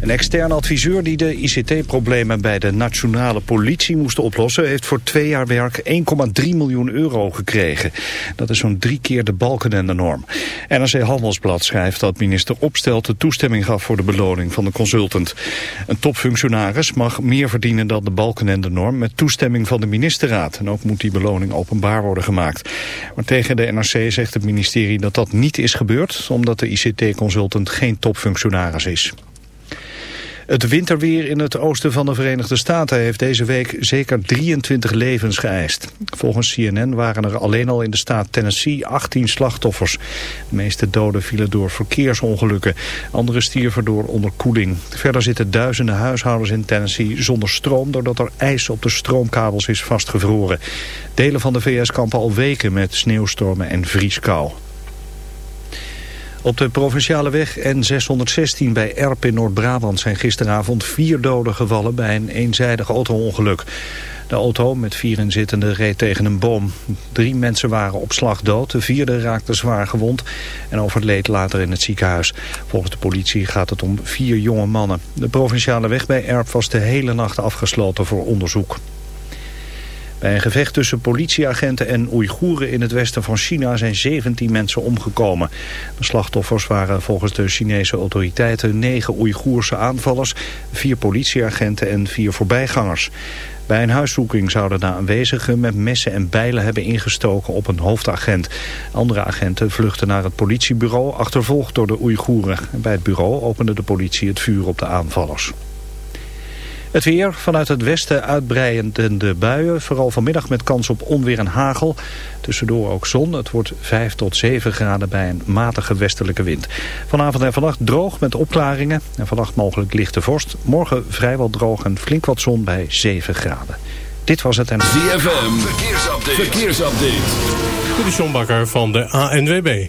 Een externe adviseur die de ICT-problemen bij de nationale politie moest oplossen... heeft voor twee jaar werk 1,3 miljoen euro gekregen. Dat is zo'n drie keer de balken en de norm. NRC Handelsblad schrijft dat minister Opstelt de toestemming gaf... voor de beloning van de consultant. Een topfunctionaris mag meer verdienen dan de balken en de norm... met toestemming van de ministerraad. En ook moet die beloning openbaar worden gemaakt. Maar tegen de NRC zegt het ministerie dat dat niet is gebeurd... omdat de ICT-consultant geen topfunctionaris is. Het winterweer in het oosten van de Verenigde Staten heeft deze week zeker 23 levens geëist. Volgens CNN waren er alleen al in de staat Tennessee 18 slachtoffers. De meeste doden vielen door verkeersongelukken. Andere stierven door onderkoeling. Verder zitten duizenden huishoudens in Tennessee zonder stroom... doordat er ijs op de stroomkabels is vastgevroren. Delen van de VS kampen al weken met sneeuwstormen en vrieskou. Op de provinciale weg N616 bij Erp in Noord-Brabant zijn gisteravond vier doden gevallen bij een eenzijdig auto-ongeluk. De auto met vier inzittenden reed tegen een boom. Drie mensen waren op slag dood, de vierde raakte zwaar gewond en overleed later in het ziekenhuis. Volgens de politie gaat het om vier jonge mannen. De provinciale weg bij Erp was de hele nacht afgesloten voor onderzoek. Bij een gevecht tussen politieagenten en Oeigoeren in het westen van China zijn 17 mensen omgekomen. De slachtoffers waren volgens de Chinese autoriteiten negen Oeigoerse aanvallers, vier politieagenten en vier voorbijgangers. Bij een huiszoeking zouden de aanwezigen met messen en bijlen hebben ingestoken op een hoofdagent. Andere agenten vluchtten naar het politiebureau, achtervolgd door de Oeigoeren. Bij het bureau opende de politie het vuur op de aanvallers. Het weer vanuit het westen uitbreidende buien. Vooral vanmiddag met kans op onweer en hagel. Tussendoor ook zon. Het wordt 5 tot 7 graden bij een matige westelijke wind. Vanavond en vannacht droog met opklaringen. En vannacht mogelijk lichte vorst. Morgen vrijwel droog en flink wat zon bij 7 graden. Dit was het en... ZFM, verkeersupdate. verkeersupdate. Dit is van de ANWB.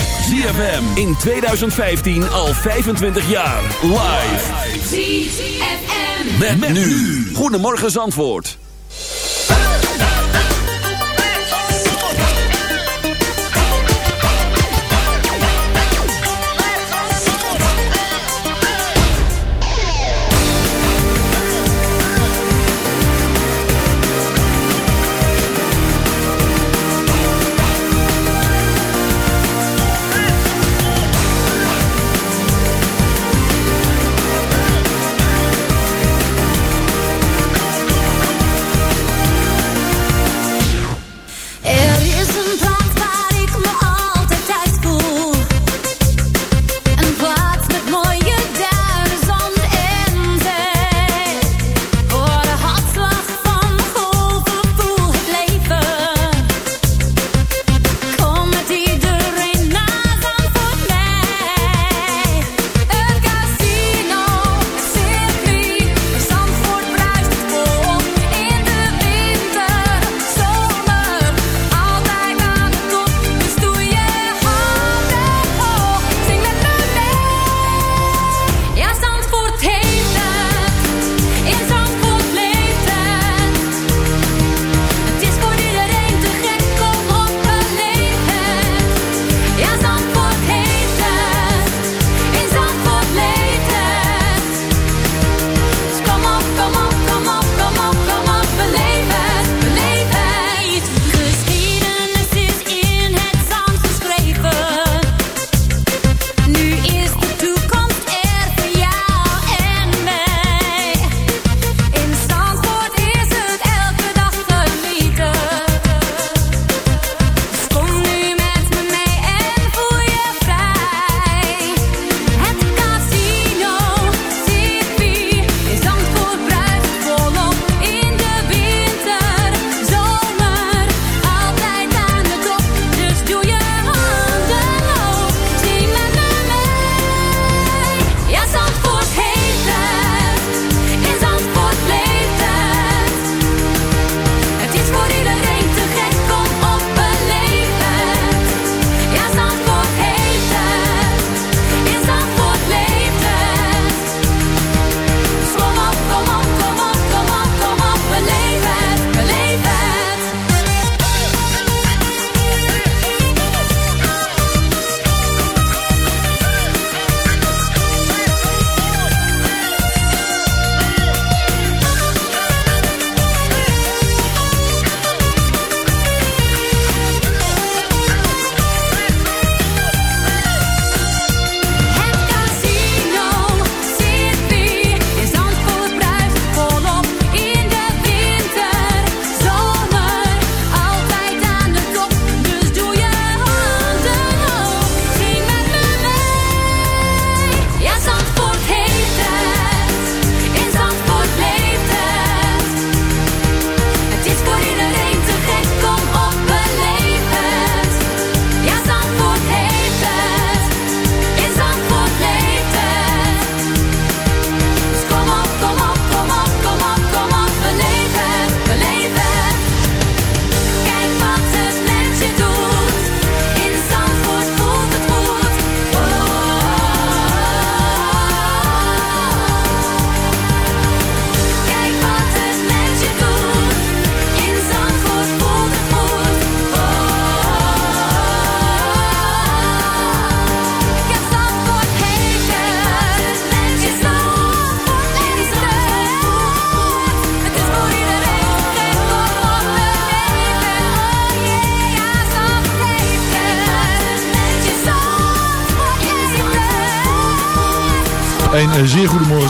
ZFM in 2015 al 25 jaar. Live. ZFM. Met, met nu. Goedemorgen Zandvoort.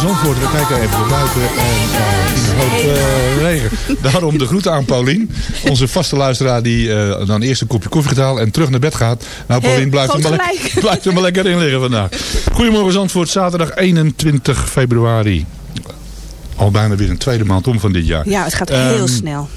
Zandvoort. We kijken even naar buiten en een hoop uh, regen. Daarom de groeten aan Paulien. Onze vaste luisteraar die uh, dan eerst een kopje koffie halen en terug naar bed gaat. Nou Paulien, blijft er, maar blijft er maar lekker in liggen vandaag. Goedemorgen Zandvoort, zaterdag 21 februari. Al bijna weer een tweede maand om van dit jaar. Ja, het gaat heel um, snel.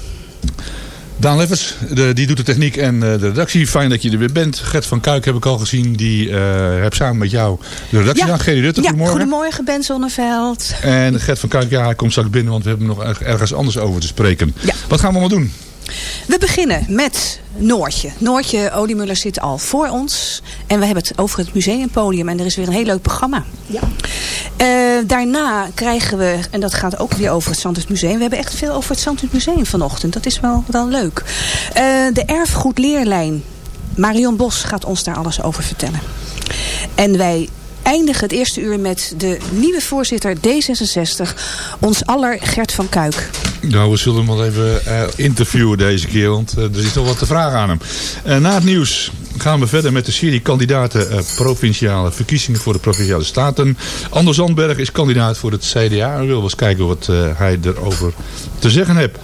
Daan Leffers, de, die doet de techniek en uh, de redactie. Fijn dat je er weer bent. Gert van Kuik heb ik al gezien. Die uh, heb samen met jou de redactie gedaan. Gerry Rutte, ja, goedemorgen. goedemorgen Ben Zonneveld. En Gert van Kuik, ja, hij komt straks binnen, want we hebben nog ergens anders over te spreken. Ja. Wat gaan we allemaal doen? We beginnen met Noortje. Noortje Odiemuller zit al voor ons. En we hebben het over het museumpodium. En er is weer een heel leuk programma. Ja. Uh, daarna krijgen we, en dat gaat ook weer over het Zandvoort Museum. We hebben echt veel over het Zandvoort Museum vanochtend. Dat is wel, wel leuk. Uh, de erfgoedleerlijn. Marion Bos gaat ons daar alles over vertellen. En wij eindigen het eerste uur met de nieuwe voorzitter D66. Ons aller Gert van Kuik. Nou, we zullen hem wel even uh, interviewen deze keer, want uh, er zit toch wat te vragen aan hem. Uh, na het nieuws gaan we verder met de serie kandidaten provinciale verkiezingen voor de Provinciale Staten. Anders Zandberg is kandidaat voor het CDA en we willen eens kijken wat hij erover te zeggen heeft.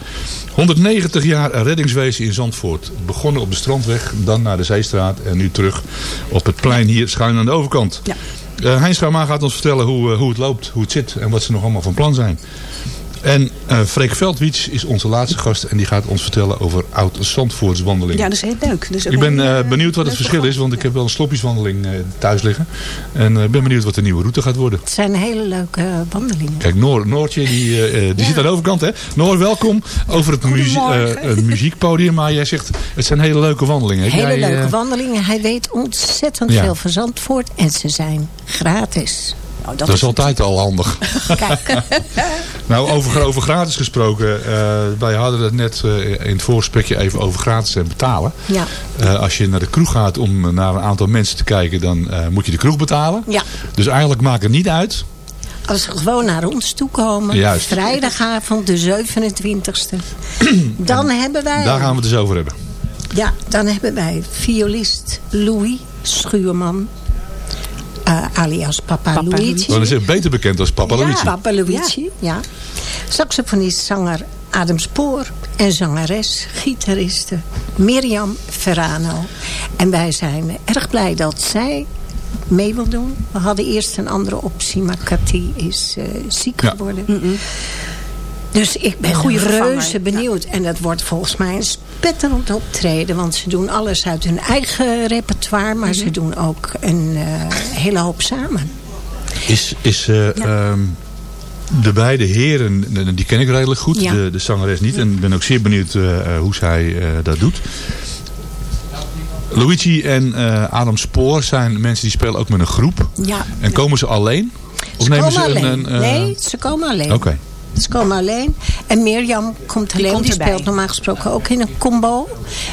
190 jaar reddingswezen in Zandvoort. Begonnen op de Strandweg, dan naar de Zeestraat en nu terug op het plein hier schuin aan de overkant. Ja. Heinz gaat ons vertellen hoe, hoe het loopt, hoe het zit en wat ze nog allemaal van plan zijn. En uh, Freek Veldwiets is onze laatste gast en die gaat ons vertellen over oud-Zandvoortswandeling. Ja, dat is heel leuk. Dus ik ben uh, benieuwd wat het verschil is, want ik heb wel een sloppieswandeling uh, thuis liggen. En ik ben benieuwd wat de nieuwe route gaat worden. Het zijn hele leuke wandelingen. Kijk, Noor, Noortje, die, die ja. zit aan de overkant. Hè? Noor, welkom over het, muzie muziekpodium. Maar jij zegt, het zijn hele leuke wandelingen. Hele jij, leuke wandelingen. Hij weet ontzettend ja. veel van Zandvoort en ze zijn gratis. Nou, dat, dat, is, altijd al handig. Kijk. nou, over, over gratis gesproken. Uh, wij hadden het net uh, in het voorgesprekje even over gratis en betalen. Ja. Uh, als je naar de kroeg gaat om naar een aantal mensen te kijken, dan moet je de kroeg betalen. Ja. Dus eigenlijk maakt het niet uit. Als ze gewoon naar ons toe komen. Juist. Vrijdagavond, de 27e. dan hebben wij... Daar gaan we het dus over hebben. Ja, dan hebben wij violist Louis Schuurman. Uh, alias Papa, Papa Luigi. Dan is hij beter bekend als Papa ja, Luigi. Papa Luigi, ja. ja. Saxofonist, zanger Adam Spoor. En zangeres, gitariste Mirjam Ferrano. En wij zijn erg blij dat zij mee wil doen. We hadden eerst een andere optie, maar Cathy is uh, ziek ja. geworden. Mm -mm. Dus ik ben Goeie reuze benieuwd. Ja. En dat wordt volgens mij een spetterend optreden. Want ze doen alles uit hun eigen repertoire. Maar mm -hmm. ze doen ook een uh, hele hoop samen. Is, is uh, ja. um, de beide heren, die ken ik redelijk goed. Ja. De, de zangeres niet. En ik ben ook zeer benieuwd uh, hoe zij dat doet. Luigi en Adam Spoor zijn mensen die spelen ook met een groep. Ja. En komen ze alleen? Of ze nemen ze alleen. Een, een, nee, ze komen alleen. Oké. Okay. Ze komen alleen. En Mirjam komt alleen. Die, komt die speelt normaal gesproken ook in een combo.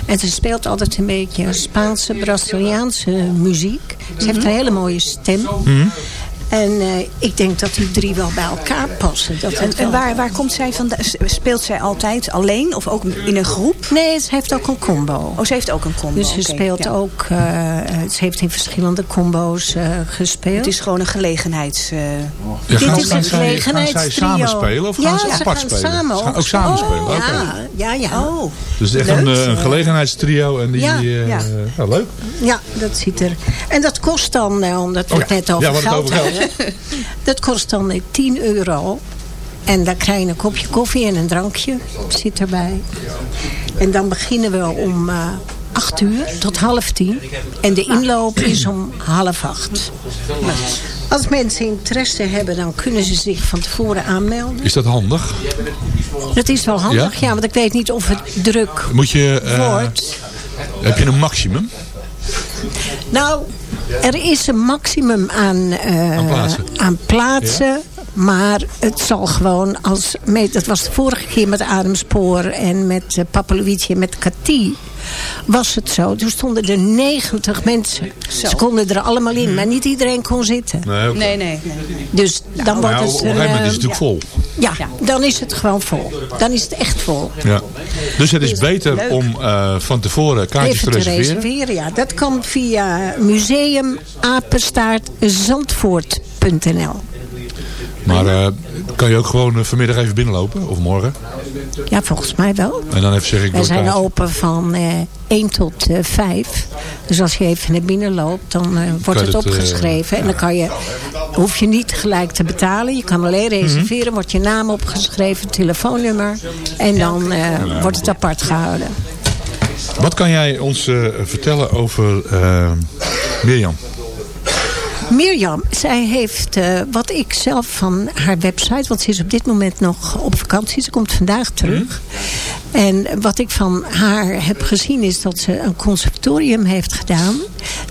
En ze speelt altijd een beetje Spaanse, Braziliaanse muziek. Ze mm -hmm. heeft een hele mooie stem. Mm -hmm. En uh, ik denk dat die drie wel bij elkaar passen. Dat en, en waar, waar komt zij van? Speelt zij altijd alleen of ook in een groep? Nee, ze heeft ook een combo. Oh, ze heeft ook een combo. Dus ze okay, speelt ja. ook... Uh, ze heeft in verschillende combo's uh, gespeeld. Het is gewoon een gelegenheids... Ja, Dit gaan, is een gelegenheidstrio. Gaan zij samen spelen of gaan ja, ze apart gaan spelen? Samen ze gaan ook samen oh, spelen? Ja, okay. ja, ja. Oh, dus echt een, een gelegenheidstrio. En die, ja, ja. Leuk. Ja, dat ziet er... En dat kost dan, omdat we oh, het net over ja, geld Dat kost dan 10 euro. En daar krijg je een kopje koffie en een drankje. Zit erbij. En dan beginnen we om uh, 8 uur tot half tien. En de inloop is om half acht. Als mensen interesse hebben, dan kunnen ze zich van tevoren aanmelden. Is dat handig? Dat is wel handig, ja. ja want ik weet niet of het druk Moet je, uh, wordt. Heb je een maximum? Nou, er is een maximum aan, uh, aan plaatsen. Aan plaatsen ja? Maar het zal gewoon als... Dat was de vorige keer met Ademspoor en met uh, en met Cathy. Was het zo. Toen stonden er 90 mensen. Zo. Ze konden er allemaal in. Maar niet iedereen kon zitten. Nee, okay. nee, nee, nee. Dus dan nou, wordt het... Op een gegeven moment is het natuurlijk vol. Ja, ja, dan is het gewoon vol. Dan is het echt vol. Ja. Dus het is beter leuk. om uh, van tevoren kaartjes Even te reserveren? te reserveren, ja. Dat kan via museumapenstaartzandvoort.nl Maar uh, kan je ook gewoon vanmiddag even binnenlopen? Of morgen? Ja, volgens mij wel. En dan even zeg ik Wij zijn open van uh, 1 tot uh, 5. Dus als je even naar binnen loopt, dan wordt het, het opgeschreven. en dan kan je, hoef je niet gelijk te betalen. Je kan alleen reserveren, mm -hmm. wordt je naam opgeschreven, telefoonnummer. En dan wordt het apart gehouden. Wat kan jij ons vertellen over Mirjam? Mirjam, zij heeft uh, wat ik zelf van haar website... want ze is op dit moment nog op vakantie. Ze komt vandaag terug. Mm. En wat ik van haar heb gezien is dat ze een conservatorium heeft gedaan.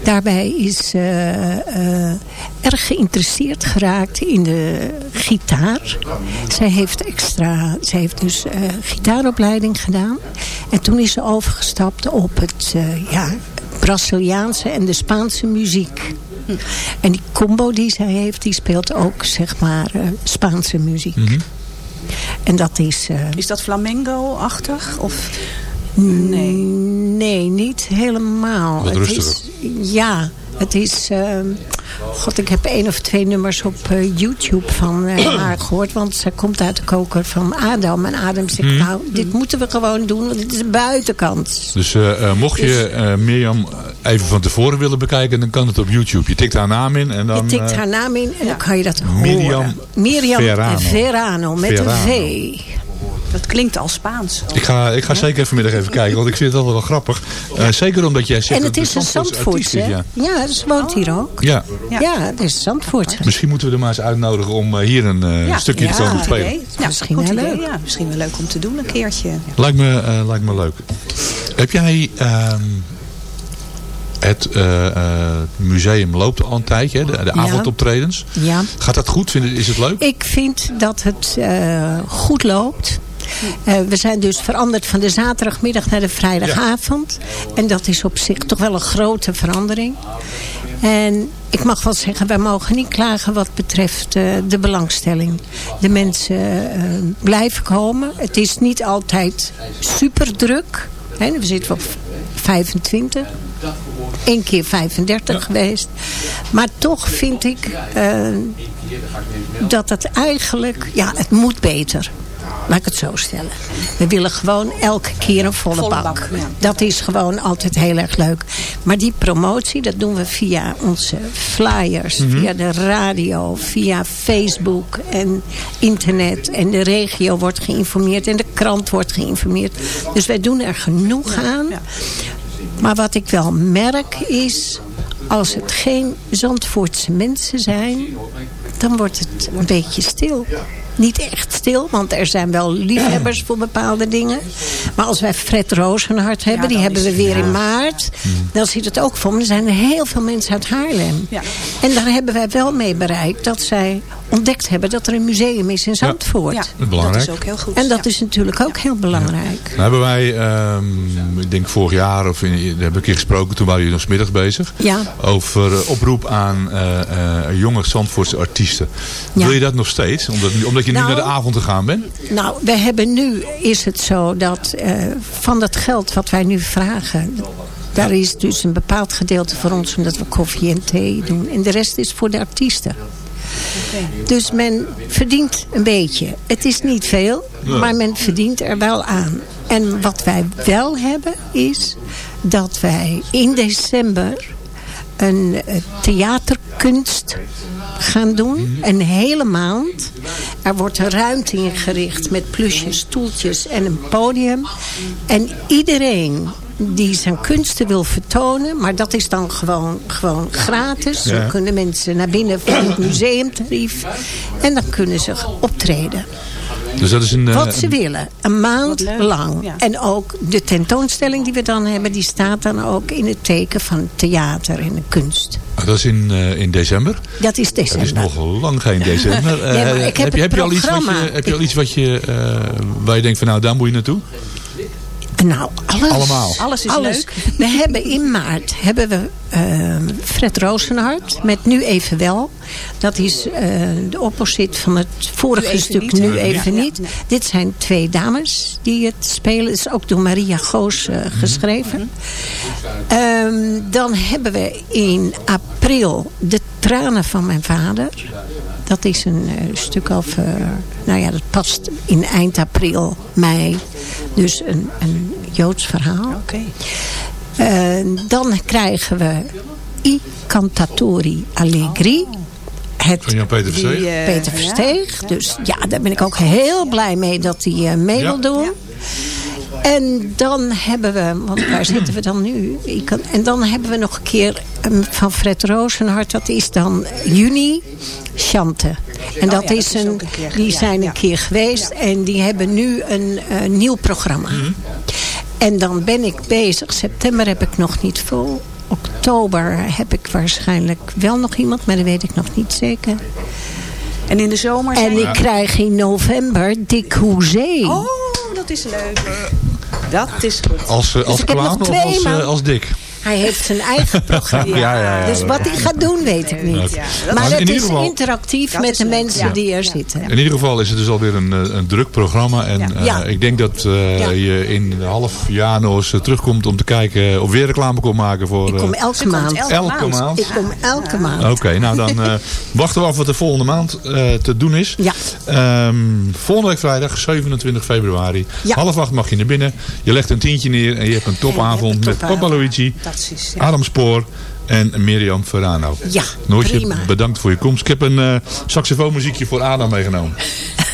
Daarbij is ze uh, uh, erg geïnteresseerd geraakt in de gitaar. Zij heeft extra... Zij heeft dus gitaaropleiding gedaan. En toen is ze overgestapt op het... ja, Braziliaanse en de Spaanse muziek. En die combo die zij heeft, die speelt ook zeg maar uh, Spaanse muziek. Mm -hmm. En dat is... Uh, is dat flamengo-achtig? Of... Nee. Nee, niet helemaal. Wat het is, Ja, het is... Uh, God, ik heb één of twee nummers op uh, YouTube van uh, haar gehoord. Want ze komt uit de koker van Adam. En Adam zegt, hmm. nou, dit moeten we gewoon doen. Want dit is een buitenkant. Dus uh, mocht je dus, Mirjam even van tevoren willen bekijken... dan kan het op YouTube. Je tikt haar naam in en dan... Je tikt haar naam in en dan kan je dat Miriam horen. Mirjam Verano. Verano met Verano. een V. Dat klinkt al Spaans. Ik ga, ik ga zeker vanmiddag even kijken, want ik vind het altijd wel grappig. Uh, zeker omdat jij zegt En het is een Zandvoort, hè? Ja, ja ze woont hier ook. Ja. Ja, het is Zandvoort. Misschien moeten we er maar eens uitnodigen om uh, hier een uh, ja. stukje te komen spelen. Ja, misschien wel leuk. Ja, misschien wel leuk om te doen een keertje. Lijkt me, lijkt me leuk. Heb jij... Ehm, het museum loopt al een tijdje, de, de avondoptredens. Ja. Gaat dat goed? Is het leuk? Ik vind dat het goed loopt. Uh, we zijn dus veranderd van de zaterdagmiddag naar de vrijdagavond. En dat is op zich toch wel een grote verandering. En ik mag wel zeggen, wij mogen niet klagen wat betreft uh, de belangstelling. De mensen uh, blijven komen. Het is niet altijd super druk. Hè, we zitten op 25. Eén keer 35 ja. geweest. Maar toch vind ik uh, dat het eigenlijk... Ja, het moet beter. Laat ik het zo stellen. We willen gewoon elke keer een volle, volle bak. bak ja. Dat is gewoon altijd heel erg leuk. Maar die promotie, dat doen we via onze flyers, mm -hmm. via de radio, via Facebook en internet. En de regio wordt geïnformeerd en de krant wordt geïnformeerd. Dus wij doen er genoeg aan. Ja. Maar wat ik wel merk is, als het geen Zandvoortse mensen zijn, dan wordt het een beetje stil niet echt stil. Want er zijn wel liefhebbers voor bepaalde dingen. Maar als wij Fred Rozenhart hebben, ja, die hebben we weer in maart. Dan zit het ook voor me. Er zijn heel veel mensen uit Haarlem. Ja. En daar hebben wij wel mee bereikt dat zij ontdekt hebben dat er een museum is in Zandvoort. Ja, ja belangrijk. dat is ook heel goed. En dat is natuurlijk ook heel belangrijk. Ja. Nou hebben wij, um, ik denk vorig jaar, of in, daar heb ik een keer gesproken, toen waren jullie nog middags bezig. Ja. Over uh, oproep aan uh, uh, jonge Zandvoortse artiesten. Wil je dat nog steeds? Omdat, omdat je nou, nu naar de avond gegaan bent? Nou, we hebben nu, is het zo dat van dat geld wat wij nu vragen... Daar is dus een bepaald gedeelte voor ons omdat we koffie en thee doen. En de rest is voor de artiesten. Dus men verdient een beetje. Het is niet veel, maar men verdient er wel aan. En wat wij wel hebben is dat wij in december een theaterkunst gaan doen. Een hele maand. Er wordt een ruimte ingericht met plusjes, stoeltjes en een podium. En iedereen die zijn kunsten wil vertonen. Maar dat is dan gewoon, gewoon gratis. Ja. Dan kunnen mensen naar binnen voor het museumtarief. En dan kunnen ze optreden. Dus dat is een, Wat ze willen. Een maand lang. Ja. En ook de tentoonstelling die we dan hebben... die staat dan ook in het teken van theater en de kunst. Ah, dat is in, uh, in december? Dat is december. Dat is nog lang geen december. nee, ik heb, heb, je, heb, je al iets wat je, heb je al iets wat je, uh, waar je denkt van nou daar moet je naartoe? Nou, alles. Allemaal. Alles is alles. leuk. We hebben in maart hebben we uh, Fred Rozenhart met Nu Even Wel. Dat is uh, de opposite van het vorige nu stuk niet. Nu Even ja, Niet. Ja. Dit zijn twee dames die het spelen. Het is ook door Maria Goos uh, geschreven. Mm -hmm. um, dan hebben we in april De Tranen van mijn vader. Dat is een uh, stuk over... nou ja, dat past in eind april, mei. Dus een, een Joods verhaal. Oké. dan krijgen we I Cantatori Allegri. Het, Van Jan-Peter Versteeg. Die, Peter Versteeg. Ja. Dus ja, daar ben ik ook heel blij mee dat hij mee wil doen. En dan hebben we, want waar zitten we dan nu? Kan, en dan hebben we nog een keer um, van Fred Rozenhart. Dat is dan juni, Chante. En dat, oh ja, is een, die ja, zijn een keer geweest. En die hebben nu een uh, nieuw programma. Mm -hmm. En dan ben ik bezig. September heb ik nog niet vol. Oktober heb ik waarschijnlijk wel nog iemand. Maar dat weet ik nog niet zeker. En in de zomer zijn... En ik krijg in november Dick Hoezee. Oh, dat is leuk. Dat is goed. Als, uh, als dus Klaas of als, uh, als Dick? Hij heeft zijn eigen programma. ja, ja, ja, dus wat hij gaat doen, weet ik niet. Maar het is geval, interactief met de mensen die er zitten. In ieder geval is het dus alweer een, eh, een druk programma. En uh, ik denk dat uh, je in een half jaar nog eens terugkomt om te kijken of weer reclame kon maken voor... ik kom elke maand. Elke, elke maand. Ik kom elke maand. Oké, nou dan wachten we af wat er volgende maand te doen is. Ja. Um, volgende week vrijdag, 27 februari. Half acht mag je naar binnen. Je legt een tientje neer en je hebt een topavond met Papa Luigi. Ja. Adam Spoor en Mirjam Ferrano. Ja, Noortje, prima. bedankt voor je komst. Ik heb een uh, saxofoonmuziekje voor Adam meegenomen.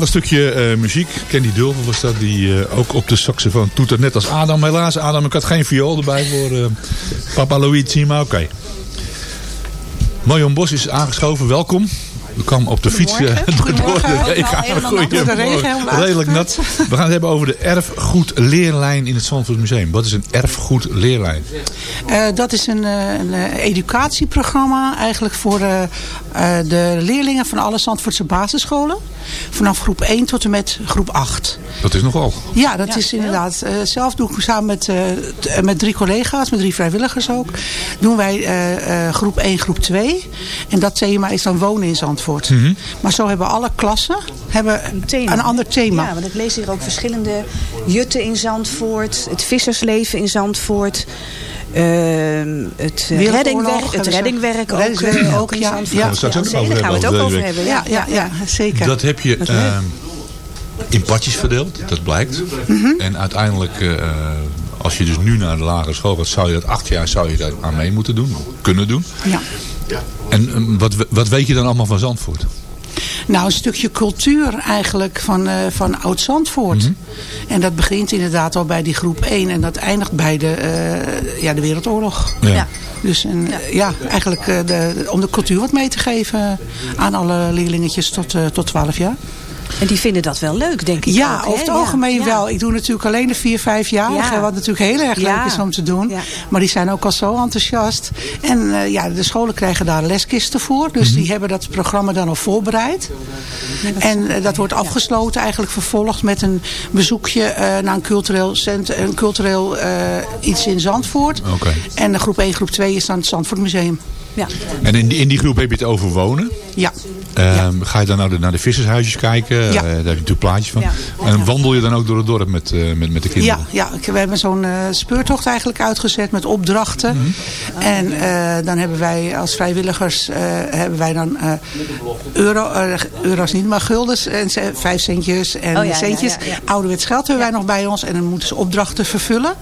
Een stukje eh, muziek. Candy Dulver was dat, die eh, ook op de saxofoon toetert. Net als Adam helaas. Adam, ik had geen viool erbij voor uh, Papa Luigi, maar oké. Okay. Marion Bos is aangeschoven, welkom. We kwamen op de fiets door, door de regen. Goedemorgen. Redelijk nat. We gaan het hebben over de erfgoedleerlijn in het Zandvoort Museum. Wat is een erfgoedleerlijn? Uh, dat is een, een, educatieprogramma eigenlijk voor uh, de leerlingen van alle Zandvoortse basisscholen. Vanaf groep 1 tot en met groep 8. Dat is nogal. Ja, dat ja, is inderdaad. Uh, zelf doe ik samen met, uh, met drie collega's, met drie vrijwilligers ook. Doen wij uh, groep 1, groep 2. En dat thema is dan wonen in Zandvoort. Mm -hmm. Maar zo hebben alle klassen hebben een, thema, een ander thema. Ja, want ik lees hier ook verschillende jutten in Zandvoort. Het vissersleven in Zandvoort. Uh, het reddingwerk, het reddingwerk ook, ook in ja. Ja, daar gaan we het ook over hebben. Ja, ja, ja, zeker. Dat heb je uh, in partjes verdeeld, dat blijkt. Mm -hmm. En uiteindelijk, uh, als je dus nu naar de lagere school gaat, zou je dat acht jaar zou je daar aan mee moeten doen, kunnen doen. Ja. En wat, wat weet je dan allemaal van Zandvoort? Nou, een stukje cultuur eigenlijk van, uh, van Oud-Zandvoort. Mm -hmm. En dat begint inderdaad al bij die groep 1 en dat eindigt bij de, uh, ja, de Wereldoorlog. Ja. ja. Dus en, ja. ja eigenlijk uh, de, om de cultuur wat mee te geven aan alle leerlingetjes tot, tot 12 jaar. En die vinden dat wel leuk, denk ik Ja, ook, over het algemeen ja. wel. Ik doe natuurlijk alleen de 4, 5 jaar. Ja. Wat natuurlijk heel erg leuk is om te doen. Maar die zijn ook al zo enthousiast. En uh, ja, de scholen krijgen daar leskisten voor. Dus mm -hmm. die hebben dat programma dan al voorbereid. En uh, dat wordt afgesloten eigenlijk vervolgd met een bezoekje uh, naar een cultureel, centrum, een cultureel iets in Zandvoort. Okay. En de groep 1, groep 2 is dan het Zandvoort Museum. Ja. En in die, in die groep heb je het over wonen? Ja. Um, ja. Ga je dan naar de, naar de vissershuisjes kijken? Ja. Uh, daar heb je natuurlijk plaatjes van. Ja. En wandel je dan ook door het dorp met, uh, met, met de kinderen? Ja, ja. we hebben zo'n uh, speurtocht eigenlijk uitgezet met opdrachten. Mm -hmm. En dan hebben wij als vrijwilligers hebben wij dan euro, euro's niet, maar guldens. En vijf centjes en oh, centjes. Ouderwets geld hebben wij nog bij ons. En dan moeten ze opdrachten vervullen.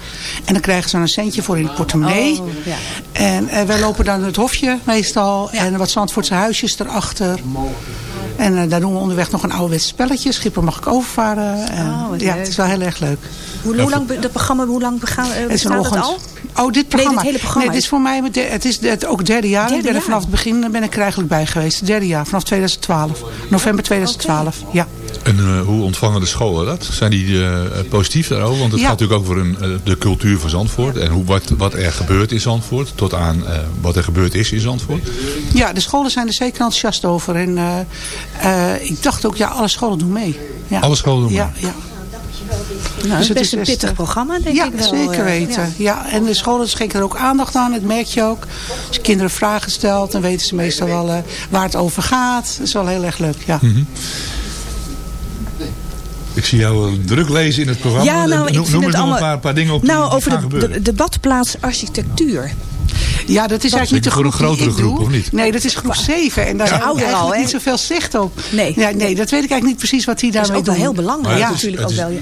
En dan krijgen ze een centje voor in het portemonnee. Oh, en wij lopen dan het hofje meestal. En wat Zandvoortse huisjes erachter. En uh, daar doen we onderweg nog een ouderwets spelletje. Schipper mag ik overvaren. En, oh, ja, het is wel heel erg leuk. Hoe, hoe lang dat programma, hoe lang begaan, uh, het is een ochtend. al? Oh, dit programma? Nee, het hele programma. Nee, dit is voor mij, het is het, ook derde jaar. Derde ik ben jaar. er vanaf het begin ben ik er eigenlijk bij geweest. Het derde jaar, vanaf 2012. November 2012, okay. ja. En uh, hoe ontvangen de scholen dat? Zijn die uh, positief daarover? Want het ja. gaat natuurlijk ook over een, uh, de cultuur van Zandvoort. En hoe, wat, wat er gebeurt in Zandvoort. Tot aan wat er gebeurd is in Zandvoort. Ja, de scholen zijn er zeker enthousiast over. En ik dacht ook, ja, alle scholen doen mee. Ja. Alle scholen doen mee? Ja, ja. Nou, dus het is een pittig programma, denk ja, ik wel. Zeker weten. Ja. ja. En de scholen schenken er ook aandacht aan, dat merk je ook. Als je kinderen vragen stelt, dan weten ze meestal wel uh, waar het over gaat. Dat is wel heel erg leuk, ja. Mm -hmm. Ik zie jou druk lezen in het programma. Ja, nou, ik noem, vind noem het eens allemaal... een paar, paar dingen op nou, die, die over de, de, de badplaats architectuur. Ja, dat is eigenlijk niet de groep een grotere die ik groep, doe. of niet? Nee, dat is groep 7. En daar Ja. Ouder eigenlijk al, hè? niet zoveel zicht op. Nee. Ja, nee, dat weet ik eigenlijk niet precies wat die Dat is daarmee ook wel heel belangrijk Ja. natuurlijk ook wel. is-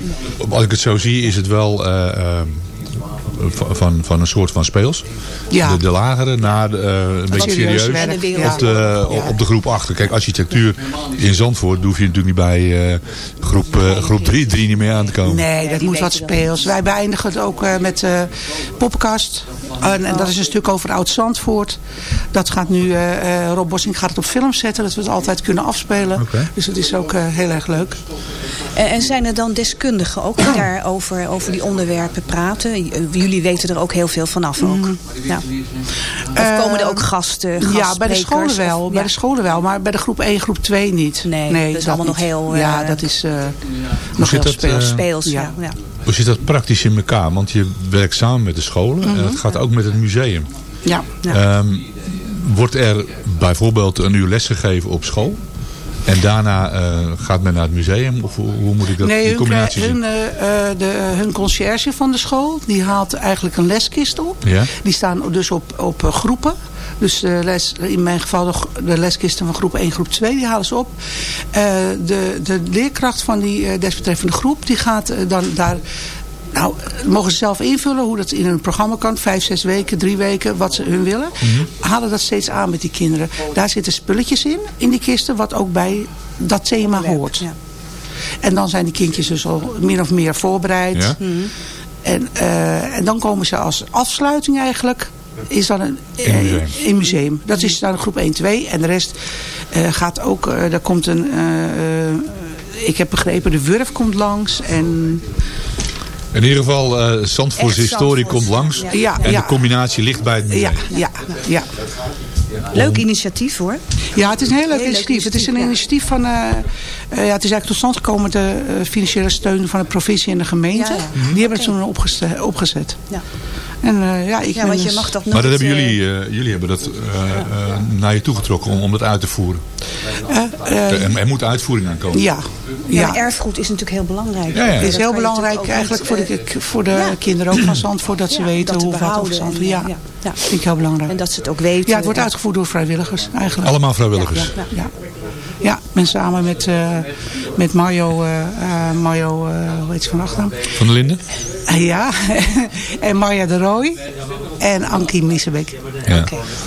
Als ik het zo zie is het wel uh, uh, van, van een soort van speels. Ja. De, de lagere naar de, uh, een beetje serieus serieus. werk. En de wereld. Op, de, op, op de groep 8. Kijk, architectuur in Zandvoort hoef je natuurlijk niet bij uh, groep, uh, groep 3, 3 niet meer aan te komen. Nee, dat moet wat speels. Wij beëindigen het ook uh, met uh, poppenkast. En, en dat is een stuk over Oud-Zandvoort. Dat gaat nu, uh, Rob Bossing gaat het op film zetten. Dat we het altijd kunnen afspelen. Okay. Dus dat is ook heel erg leuk. En, en zijn er dan deskundigen ook die daarover over die onderwerpen praten? Jullie weten er ook heel veel vanaf ook. Mm. Ja. Of komen er ook gasten, Ja, bij de scholen wel. Of, bij de scholen wel. Maar bij de groep 1, groep 2 niet. Nee, dat is allemaal nog heel, Ja, uh, dat is uh, nog zit heel dat, speels. uh, Speels, ja. Ja. ja. Hoe zit dat praktisch in elkaar? Want je werkt samen met de scholen Mhm. en dat gaat ook met het museum. Ja. Ja. Um, wordt er bijvoorbeeld een uur lesgegeven op school? En daarna uh, gaat men naar het museum? Of hoe, hoe moet ik dat, nee, hun, combinatie hun, zien? uh, de, hun conciërge van de school, die haalt eigenlijk een leskist op. Ja. Die staan dus op, op uh, groepen. Dus de les, in mijn geval de, de leskisten van groep 1, groep 2, die halen ze op. Uh, de, de leerkracht van die uh, desbetreffende groep, die gaat uh, dan daar... Nou, mogen ze zelf invullen hoe dat in een programma kan. Vijf, zes weken, drie weken, wat ze hun willen. Mm -hmm. Halen dat steeds aan met die kinderen. Daar zitten spulletjes in, in die kisten, wat ook bij dat thema hoort. Ja. En dan zijn die kindjes dus al min of meer voorbereid. Ja. En, eh, en dan komen ze als afsluiting eigenlijk is dan een, In eh, museum. in museum. Dat is dan groep 1, 2. En de rest eh, gaat ook, eh daar komt een, eh, eh, ik heb begrepen, de Wurf komt langs. En In ieder geval, eh Zandvoortse Echt historie Zandvoorts. komt langs. Ja. Ja, en ja. de combinatie ligt bij het museum. ja, ja, ja. Leuk initiatief hoor. Ja, het is een heel leuk Heel leuk initiatief. Het is een initiatief, initiatief van... eh, eh, ja, het is eigenlijk tot stand gekomen met de eh, financiële steun van de provincie en de gemeente. Ja, ja. Die hebben het toen opgezet. Ja. En eh, ja, ik Ja, want je dus- mag dat nooit... Maar dat hebben eh, jullie, eh, jullie hebben dat eh, eh, naar je toe getrokken om, om dat uit te voeren. eh, eh, er, er moet uitvoering aan komen. ja, Ja, erfgoed is natuurlijk heel belangrijk. Ja, ja. Het is heel belangrijk eigenlijk voor de, eh, voor de ja. kinderen ook van Zandvoort. Dat ze Ja, weten hoe wat over behouden Zandvoort. en, Ja, ja, ja. vind ik heel belangrijk. En dat ze het ook weten. Ja, het wordt uitgevoerd door vrijwilligers eigenlijk. Allemaal vrijwilligers. Ja, ja. men samen met, eh, met Mario, eh, eh, Mario eh, hoe heet ze van achternaam? Van der Linden? Ja, en Marja de Rooij en Ankie Miesebeek. Ja.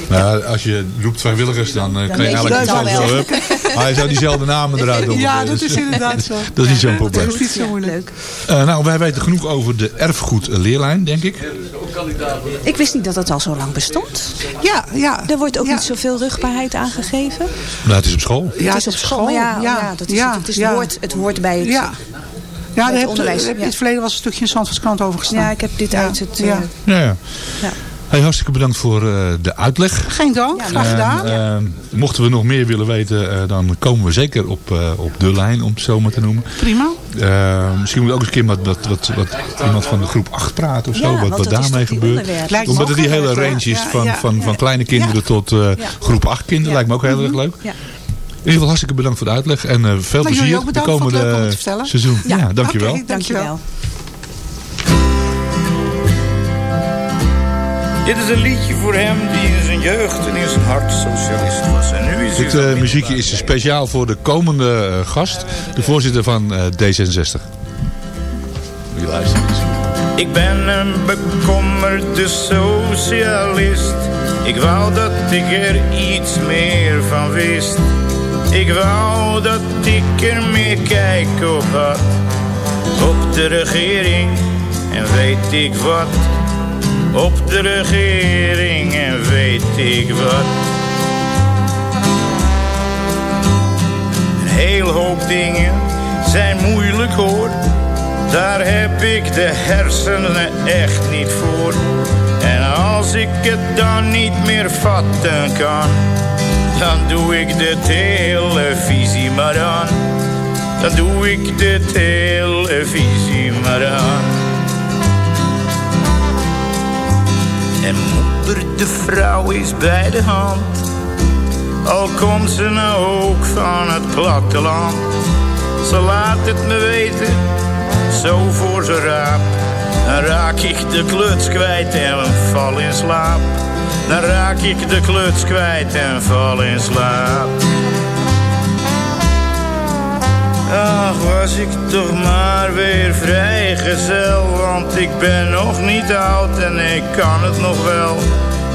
Maar als je roept vrijwilligers, dan, eh, kan je eigenlijk zo wel. je zou diezelfde namen eruit doen. Ja, dat is inderdaad zo. Dat is niet zo'n probleem. Dat is niet zo moeilijk. Leuk. Eh, nou, wij weten genoeg over de erfgoedleerlijn, denk ik. Ik wist niet dat het al zo lang bestond. Ja, ja. Er wordt ook ja. niet zoveel rugbaarheid aangegeven. Nou, het is op school. Ja, het is op school, ja, ja, dat is ja, het. Het, is, ja. hoort, het hoort bij het... Ja. Ja, het daar heb, onderwijs, heb- ja. in het verleden was een stukje in Zandvoortskrant over gestaan. Ja, ik heb dit Ja, uit het... ja. eh, Ja, ja. Hey, hartstikke bedankt voor eh, de uitleg. Geen dank, Ja, graag gedaan. En, eh, mochten we nog meer willen weten, eh, dan komen we zeker op, op de lijn, om het zo maar te noemen. Prima. Misschien moet ook eens een keer wat, wat, wat, iemand van de groep 8 praten of zo, Ja, wat, wat daarmee gebeurt. Omdat het die hele range leuk. is Ja, van, van, van kleine kinderen tot groep 8 kinderen. Lijkt me ook heel erg leuk. Ja. In ieder geval hartstikke bedankt voor de uitleg en veel jullie plezier de komende leuk seizoen. Ja, dankjewel. Dankjewel. Dit is een liedje voor hem die in zijn jeugd en in zijn hart socialist was. En nu is Dit eh, muziekje is speciaal voor de komende eh, gast, de voorzitter van eh, D66. Moet je luisteren. Ik ben een bekommerde socialist. Ik wou dat ik er iets meer van wist. Ik wou dat ik er meer kijk op had. Op de regering en weet ik wat. Op de regering en weet ik wat. Een heel hoop dingen zijn moeilijk hoor. Daar heb ik de hersenen echt niet voor. En als ik het dan niet meer vatten kan, dan doe ik de televisie maar aan. Dan doe ik de televisie maar aan. De vrouw is bij de hand. Al komt ze nou ook van het platteland. Ze laat het me weten, zo voor ze raap. Dan raak ik de kluts kwijt en val in slaap. Dan raak ik de kluts kwijt en val in slaap. Ach, was ik toch maar weer vrijgezel, want ik ben nog niet oud en ik kan het nog wel.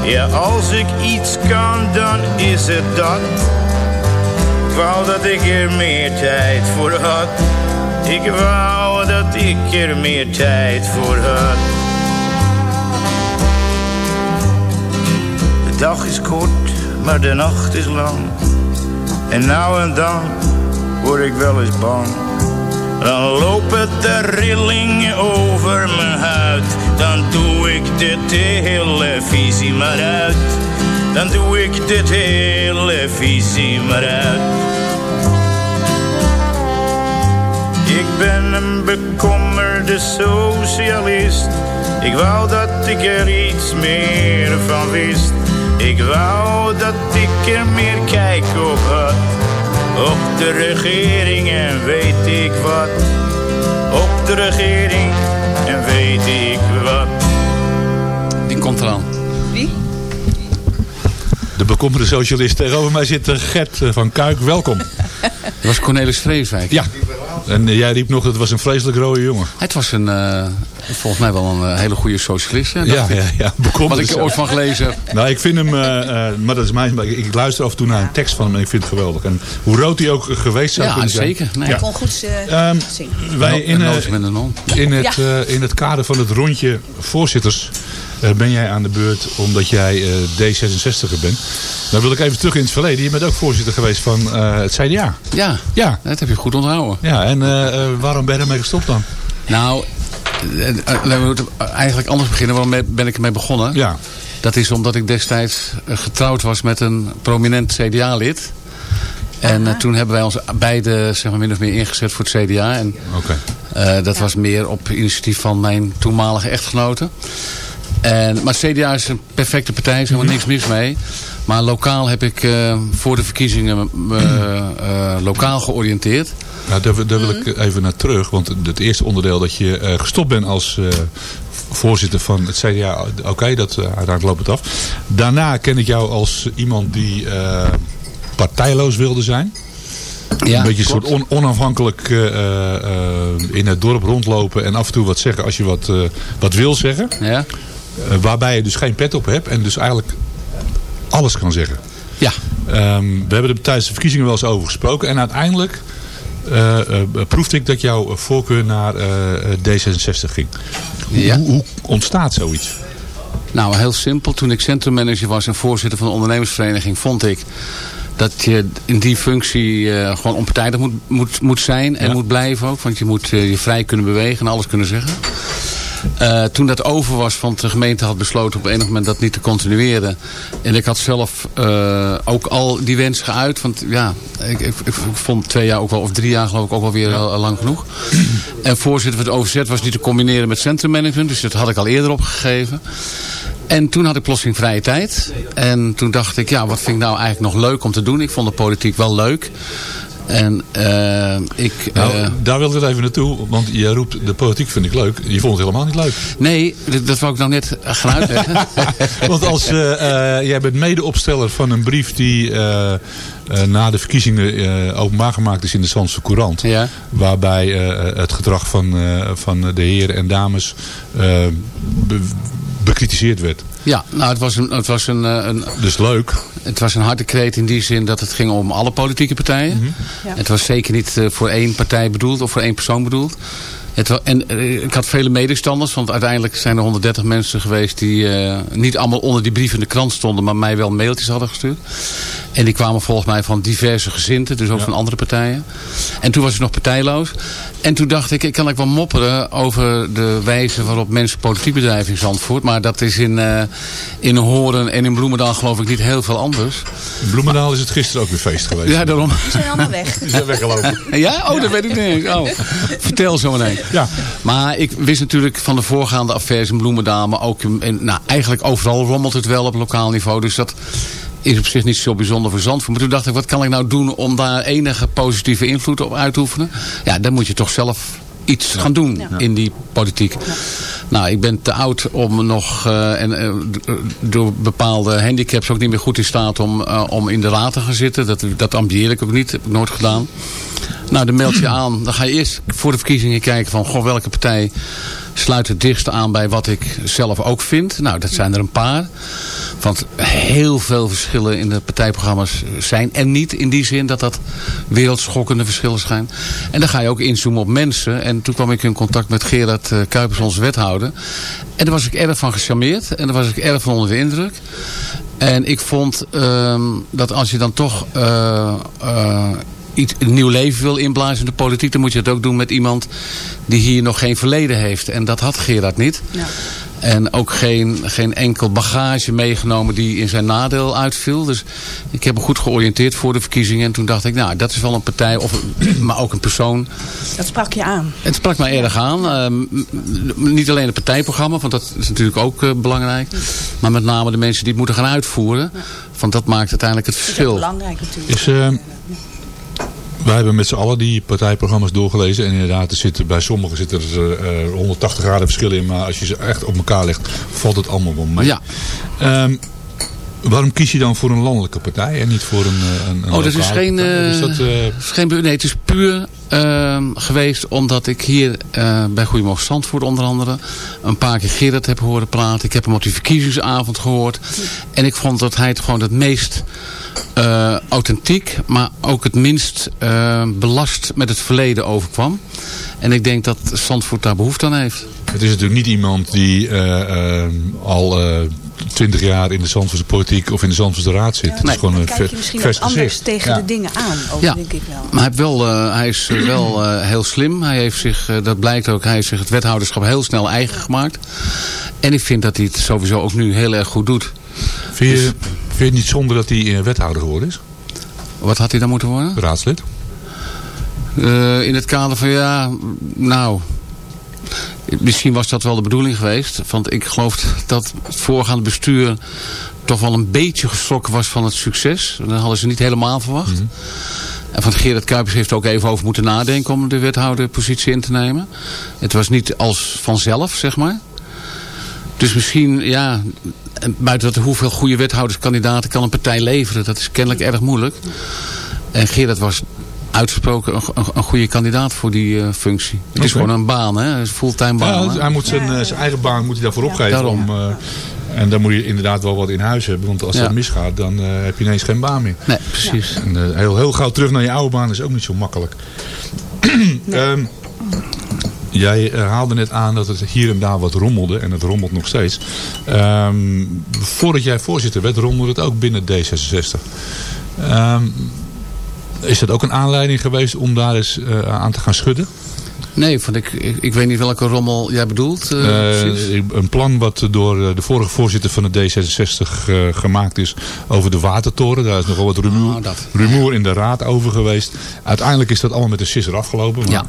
Ja, als ik iets kan, dan is het dat. Ik wou dat ik er meer tijd voor had. Ik wou dat ik er meer tijd voor had. De dag is kort, maar de nacht is lang. En nou en dan word ik wel eens bang. Dan lopen de rillingen over mijn huid. Dan doe ik de televisie maar uit. Dan doe ik de televisie maar uit. Ik ben een bekommerde socialist. Ik wou dat ik er iets meer van wist. Ik wou dat ik er meer kijk op had. Op de regering en weet ik wat. Op de regering weet ik wat. Die komt eraan. De bekommerde socialist tegenover mij zit eh, Gert eh, van Kuik. Welkom. Dat was Cornelis Vreeswijk. Ja. En eh, jij riep nog, het was een vreselijk rode jongen. Het was een, eh, Volgens mij wel een eh, hele goede socialist. Hè, Ja, ja, ja. Bekommerd Wat ik er ooit van gelezen heb. Nou, ik vind hem, eh, eh, maar dat is mijn, ik, ik luister af en toe naar een tekst van hem en ik vind het geweldig. En hoe rood hij ook geweest zou Ja, kunnen zijn. zeker. Nee. Ja. Ik kon goed eh, Ehm, zingen. wij in, eh, in, het, Ja. eh, in het kader van het rondje voorzitters eh, ben jij aan de beurt omdat jij eh, D66er bent. Dan wil ik even terug in het verleden. Je bent ook voorzitter geweest van eh, het CDA. Ja, Ja, dat heb je goed onthouden. ja en waarom ben je ermee gestopt dan? Nou, we het eigenlijk anders beginnen. Waarom ben ik ermee begonnen? Ja, Dat is omdat ik destijds eh, getrouwd was met een prominent CDA-lid. En eh, toen hebben wij ons beide zeg maar, min of meer ingezet voor het CDA. En oké. eh, dat was meer op initiatief van mijn toenmalige echtgenote. En, maar het CDA is een perfecte partij, er is helemaal niks mis mee. Maar lokaal heb ik eh, voor de verkiezingen me eh, lokaal georiënteerd. Nou, daar, wil- daar wil ik even naar terug. Want het eerste onderdeel dat je eh, gestopt bent als eh, voorzitter van het CDA. Oké, dat uh, uiteindelijk loopt het af. Daarna ken ik jou als iemand die partijloos wilde zijn. Ja, een beetje een soort on- onafhankelijk in het dorp rondlopen. En af en toe wat zeggen als je wat, wat wil zeggen. Ja? Waarbij je dus geen pet op hebt. En dus eigenlijk alles kan zeggen. Ja. Ehm, we hebben er tijdens de verkiezingen wel eens over gesproken. En uiteindelijk eh, eh, proefde ik dat jouw voorkeur naar eh, eh, D66 ging. Hoe, Ja. hoe, hoe ontstaat zoiets? Nou, heel simpel. Toen ik centrummanager was en voorzitter van de ondernemersvereniging, vond ik dat je in die functie gewoon onpartijdig moet, moet, moet zijn en Ja. moet blijven ook. Want je moet je vrij kunnen bewegen en alles kunnen zeggen. Eh, toen dat over was, want de gemeente had besloten op enig moment dat niet te continueren. En ik had zelf eh, ook al die wens geuit. Want ja, ik, ik, ik vond twee jaar ook wel, of drie jaar geloof ik ook wel weer al- al lang genoeg. En voorzitter van het OVZ was niet te combineren met centrummanagement. Dus dat had ik al eerder opgegeven. En toen had ik plotseling vrije tijd. En toen dacht ik, ja, wat vind ik nou eigenlijk nog leuk om te doen? Ik vond de politiek wel leuk. En eh, ik... Nou, eh, daar wil ik even naartoe. Want je roept, de politiek vind ik leuk. Je vond het helemaal niet leuk. nee, dat, wou ik nou net gaan uitleggen. Want als, eh, jij bent medeopsteller van een brief die eh, na de verkiezingen eh, openbaar gemaakt is in de Zandse Courant. Ja. Waarbij eh, het gedrag van, eh, van de heren en dames eh, be- bekritiseerd werd. Ja, nou, het was een, het was een, een, Dus leuk. het was een harde kreet in die zin dat het ging om alle politieke partijen. Ja. Het was zeker niet voor één partij bedoeld of voor één persoon bedoeld. Het en eh, ik had vele medestanders, want uiteindelijk zijn er 130 mensen geweest die eh, niet allemaal onder die brief in de krant stonden, maar mij wel mailtjes hadden gestuurd. En die kwamen volgens mij van diverse gezinten, dus ook van andere partijen. En toen was ik nog partijloos. En toen dacht ik, ik kan ik wel mopperen over de wijze waarop mensen politiek bedrijven in Zandvoort. Maar dat is in, eh in Horen en in Bloemendaal geloof ik niet heel veel anders. In Bloemendaal is het gisteren ook weer feest geweest. Ja, daarom. Die zijn allemaal weg. Die zijn weggelopen. Ja? Oh, dat weet ik niet eens. Oh. Vertel zo meteen. Ja. Maar ik wist natuurlijk van de voorgaande affaires in Bloemendaal. Maar ook nou, eigenlijk overal rommelt het wel op lokaal niveau. Dus dat is op zich niet zo bijzonder voor Zandvoort. Maar toen dacht ik, wat kan ik nou doen om daar enige positieve invloed op uit te oefenen? Ja, dan moet je toch zelf iets gaan doen in die politiek. Nou, ik ben te oud om nog, eh, en eh, door bepaalde handicaps ook niet meer goed in staat om, eh, om in de raad te gaan zitten. Dat, dat ambieer ik ook niet, heb ik nooit gedaan. Nou, dan meld je aan. Dan ga je eerst voor de verkiezingen kijken van, goh, welke partij sluit het dichtst aan bij wat ik zelf ook vind. Nou, dat zijn er een paar. Want heel veel verschillen in de partijprogramma's zijn er niet. In die zin dat dat wereldschokkende verschillen zijn. En dan ga je ook inzoomen op mensen. En toen kwam ik in contact met Gerard eh, Kuipers, onze wethouder. En daar was ik erg van gecharmeerd. En daar was ik erg van onder de indruk. En ik vond ehm, dat als je dan toch eh, eh, iets, een nieuw leven wil inblazen in de politiek... dan moet je het ook doen met iemand die hier nog geen verleden heeft. En dat had Gerard niet. Ja. En ook geen, geen enkel bagage meegenomen die in zijn nadeel uitviel. Dus ik heb me goed georiënteerd voor de verkiezingen. En toen dacht ik, nou, dat is wel een partij, of, maar ook een persoon. Dat sprak je aan. Het sprak mij erg aan. Ehm, niet alleen het partijprogramma, want dat is natuurlijk ook eh, belangrijk. Maar met name de mensen die het moeten gaan uitvoeren. Want dat maakt uiteindelijk het Dat is verschil. belangrijk natuurlijk. Is, eh, wij hebben met z'n allen die partijprogramma's doorgelezen. En inderdaad, er zitten, bij sommigen zitten er eh, 180 graden verschillen in. Maar als je ze echt op elkaar legt, valt het allemaal wel mee. Ja. Ehm, Waarom kies je dan voor een landelijke partij en niet voor een, eh, een, een Oh, dat is geen? Is eh, dat, eh, is geen... Nee, het is puur ehm, geweest omdat ik hier eh, bij Goedemorgen Zandvoort onder andere... een paar keer Gerard heb horen praten. Ik heb hem op die verkiezingsavond gehoord. En ik vond dat hij het gewoon het meest eh, authentiek... maar ook het minst eh, belast met het verleden overkwam. En ik denk dat Zandvoort daar behoefte aan heeft. Het is natuurlijk niet iemand die eh, al twintig jaar in de Zandvoortse politiek of in de Zandvoortse raad zit. Het is gewoon een Kijk je misschien vers anders gezicht. tegen Ja. de dingen aan, ook, Ja. denk ik wel. Maar hij, wel, eh, hij is wel eh, heel slim. Hij heeft zich, eh, dat blijkt ook, hij heeft zich het wethouderschap heel snel eigen gemaakt. En ik vind dat hij het sowieso ook nu heel erg goed doet. Vind je, Dus- vind je het niet zonde dat hij eh, wethouder geworden is? Wat had hij dan moeten worden? Raadslid? Eh, in het kader van ja, nou... Misschien was dat wel de bedoeling geweest. Want ik geloof dat het voorgaande bestuur toch wel een beetje geschrokken was van het succes. Dat hadden ze niet helemaal verwacht. En van Gerard Kuipers heeft er ook even over moeten nadenken om de wethouderpositie in te nemen. Het was niet als vanzelf, zeg maar. Dus misschien, ja, en buiten dat hoeveel goede wethouderskandidaten kan een partij leveren. Dat is kennelijk erg moeilijk. En Gerard was uitgesproken een, een, een goede kandidaat voor die eh, functie. Het is gewoon een baan, hè? een fulltime baan. Ja, hè? hij moet zijn, eh, zijn eigen baan moet hij daarvoor opgeven. Daarom. Om, eh, en dan moet je inderdaad wel wat in huis hebben. Want als Ja. dat misgaat, dan eh, heb je ineens geen baan meer. Nee, precies. En, heel, heel gauw terug naar je oude baan is ook niet zo makkelijk. Ehm, jij haalde net aan dat het hier en daar wat rommelde. En het rommelt nog steeds. Ehm, voordat jij voorzitter werd, rommelde het ook binnen D66. Ehm, is dat ook een aanleiding geweest om daar eens eh, aan te gaan schudden? Nee, want ik, ik, ik weet niet welke rommel jij bedoelt. eh, Eh, een plan wat door de vorige voorzitter van de D66 eh, gemaakt is over de watertoren. Daar is nogal wat rumoer, Oh, dat. rumoer in de raad over geweest. Uiteindelijk is dat allemaal met de sisser afgelopen. Maar Ja.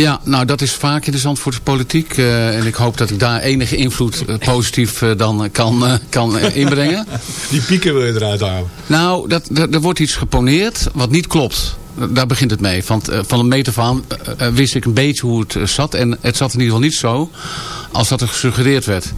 Ja, nou dat is vaak in de Zandvoortse politiek. eh, en ik hoop dat ik daar enige invloed eh, positief eh, dan kan, kan inbrengen. Die pieken wil je eruit halen. Nou, dat, er, er wordt iets geponeerd wat niet klopt. Daar begint het mee. Want van een meter van wist ik een beetje hoe het zat. En het zat in ieder geval niet zo als dat er gesuggereerd werd.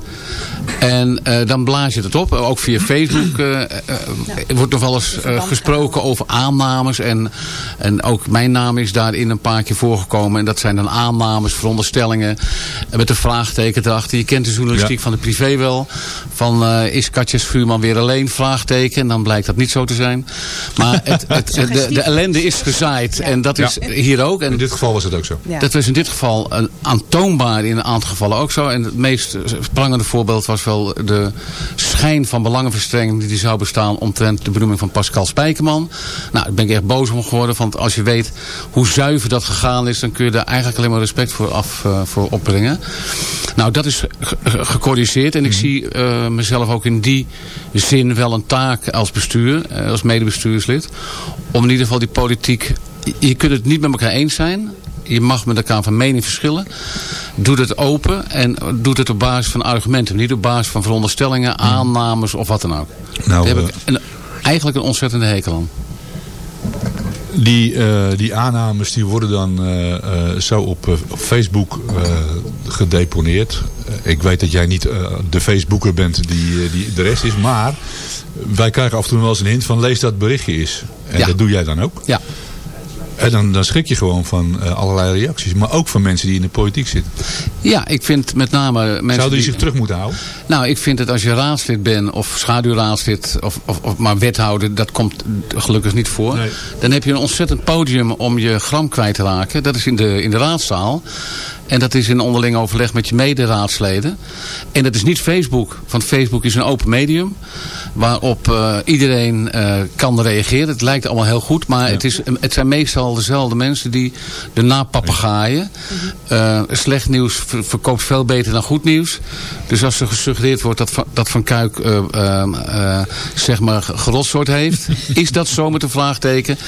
En eh, dan blaas je het op. Ook via Facebook er wordt nog wel eens gesproken over aannames. En, en ook mijn naam is daarin een paar keer voorgekomen. En dat zijn dan aannames, veronderstellingen. Met een vraagteken erachter. Je kent de journalistiek Ja. van de privé wel. Van eh, is Katjes Vuurman weer alleen? Vraagteken. En dan blijkt dat niet zo te zijn. Maar het, het, de, de ellende is gezaaid. En dat is Ja. hier ook. En In dit geval was het ook zo. Ja. dat was in dit geval een aantoonbaar in een aantal gevallen ook zo. En het meest prangende voorbeeld was wel de schijn van belangenverstrengeling die zou bestaan omtrent de benoeming van Pascal Spijkerman. Nou, daar ben ik echt boos om geworden. Want als je weet hoe zuiver dat gegaan is, dan kun je daar eigenlijk alleen maar respect voor, af, eh, voor opbrengen. Nou, dat is ge- ge- gecorrigeerd. En ik zie eh, mezelf ook in die zin wel een taak als bestuur, eh, als medebestuurslid. Om in ieder geval die politiek... Je kunt het niet met elkaar eens zijn. Je mag met elkaar van mening verschillen. Doe het open en doe het op basis van argumenten. Niet op basis van veronderstellingen, aannames of wat dan ook. Nou, Daar heb eh, ik een, eigenlijk een ontzettende hekel aan. Die, eh, die aannames die worden dan eh, zo op, op Facebook gedeponeerd. Ik weet dat jij niet de Facebooker bent die, die de rest is. Maar wij krijgen af en toe wel eens een hint van lees dat berichtje is. En Ja. dat doe jij dan ook. Ja. Dan, dan schrik je gewoon van eh, allerlei reacties. Maar ook van mensen die in de politiek zitten. Ja, ik vind met name mensen Zouden die zich terug moeten houden? Nou, ik vind dat als je raadslid bent of schaduwraadslid of, of, of maar wethouder, dat komt gelukkig niet voor. Nee. Dan heb je een ontzettend podium om je gram kwijt te raken. Dat is in de, in de raadzaal. En dat is in onderling overleg met je mederaadsleden. En dat is niet Facebook. Want Facebook is een open medium. Waarop eh, iedereen eh, kan reageren. Het lijkt allemaal heel goed. Maar het, is, het zijn meestal dezelfde mensen die de napapagaaien. Eh slecht nieuws verkoopt veel beter dan goed nieuws. Dus als er gesuggereerd wordt dat Van, dat van Kuik eh, eh, eh, zeg maar gerotsoort heeft. is dat zo met een vraagteken?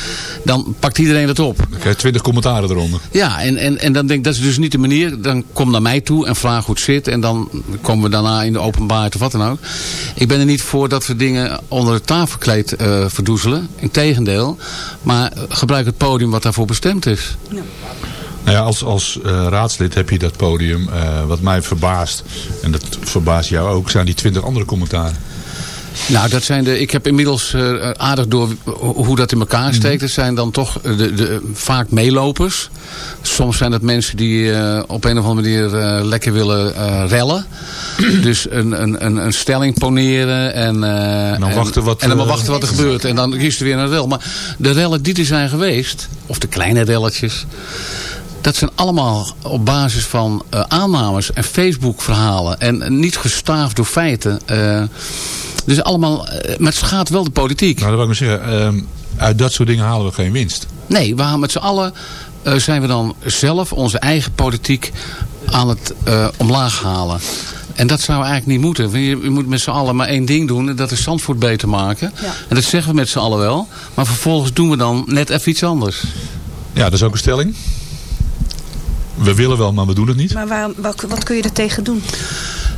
Dan pakt iedereen het op. Dan krijg je twintig commentaren eronder. Ja, en, en, en dan denk ik, dat is dus niet de manier. Dan kom naar mij toe en vraag hoe het zit. En dan komen we daarna in de openbaarheid of wat dan ook. Ik ben er niet voor dat we dingen onder het tafelkleed eh verdoezelen. Integendeel. Maar gebruik het podium wat daarvoor bestemd is. Nou ja, als, als eh, raadslid heb je dat podium. eh, wat mij verbaast, en dat verbaast jou ook, zijn die twintig andere commentaren. Nou, dat zijn de, ik heb inmiddels uh, aardig door hoe dat in elkaar mhm. steekt. Het zijn dan toch de, de, vaak meelopers. Soms zijn het mensen die uh, op een of andere manier uh, lekker willen rellen. dus een, een, een, een, stelling poneren en, en dan, wachten wat, en dan maar wachten wat er gebeurt. En dan kiest er weer een rel. Maar de rellen die er zijn geweest, of de kleine relletjes... Dat zijn allemaal op basis van uh, aannames en Facebook verhalen. En niet gestaafd door feiten. Uh, dus allemaal, uh, maar het gaat wel de politiek. Nou, dat wil ik maar zeggen. Ehm, uit dat soort dingen halen we geen winst. Nee, we gaan met z'n allen zijn we dan zelf onze eigen politiek aan het omlaag halen. En dat zou eigenlijk niet moeten. Je, je moet met z'n allen maar één ding doen. En dat is Zandvoort beter maken. Ja. En dat zeggen we met z'n allen wel. Maar vervolgens doen we dan net even iets anders. Ja, dat is ook een stelling. We willen wel, maar we doen het niet. Maar waarom, wat kun je er tegen doen?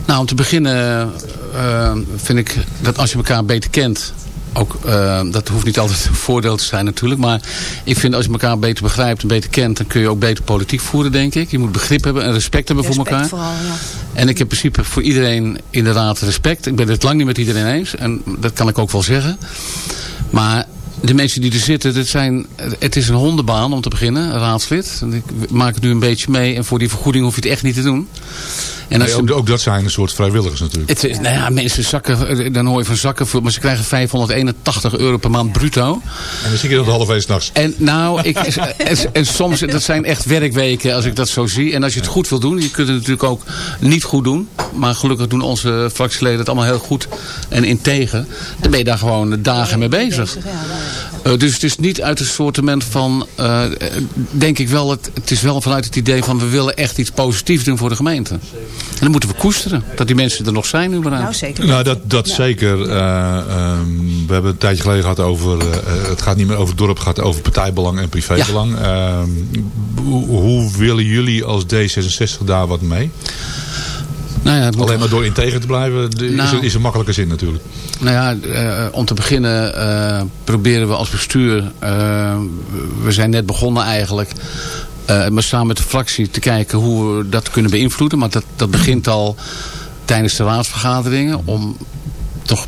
Nou, om te beginnen uh, vind ik dat als je elkaar beter kent... Ook, uh, dat hoeft niet altijd een voordeel te zijn natuurlijk. Maar ik vind als je elkaar beter begrijpt en beter kent... dan kun je ook beter politiek voeren, denk ik. Je moet begrip hebben en respect hebben voor elkaar. Vooral, ja. En ik heb in principe voor iedereen inderdaad respect. Ik ben het lang niet met iedereen eens. En dat kan ik ook wel zeggen. Maar de mensen die er zitten, het, zijn, het is een hondenbaan om te beginnen, raadslid. Ik maak het nu een beetje mee en voor die vergoeding hoef je het echt niet te doen. En als ook, ook, dat zijn een soort vrijwilligers natuurlijk. Het is, nou ja, mensen zakken, dan hoor je van zakken, maar ze krijgen 581 euro per maand bruto. En dan zie je dat half één s'nachts. En nou, ik, en, en, soms, dat zijn echt werkweken als ik dat zo zie. En als je het goed wil doen, je kunt het natuurlijk ook niet goed doen. Maar gelukkig doen onze fractieleden het allemaal heel goed en integer. Dan ben je daar gewoon dagen mee bezig. Uh, dus het is niet uit het sortiment van, uh, denk ik wel, het, het is wel vanuit het idee van we willen echt iets positiefs doen voor de gemeente. En dan moeten we koesteren, dat die mensen er nog zijn überhaupt. Nou, zeker. Nou, dat, dat zeker. Uh, we hebben een tijdje geleden gehad over, het gaat niet meer over het dorp, het gaat over partijbelang en privébelang. Ehm, hoe willen jullie als D66 daar wat mee? Nou ja, Alleen maar door integer te blijven is, nou, is een makkelijke zin natuurlijk. Nou ja, uh, om te beginnen uh, proberen we als bestuur... Uh, we zijn net begonnen eigenlijk... maar samen met de fractie te kijken hoe we dat kunnen beïnvloeden. Maar dat, dat begint al tijdens de raadsvergaderingen... om toch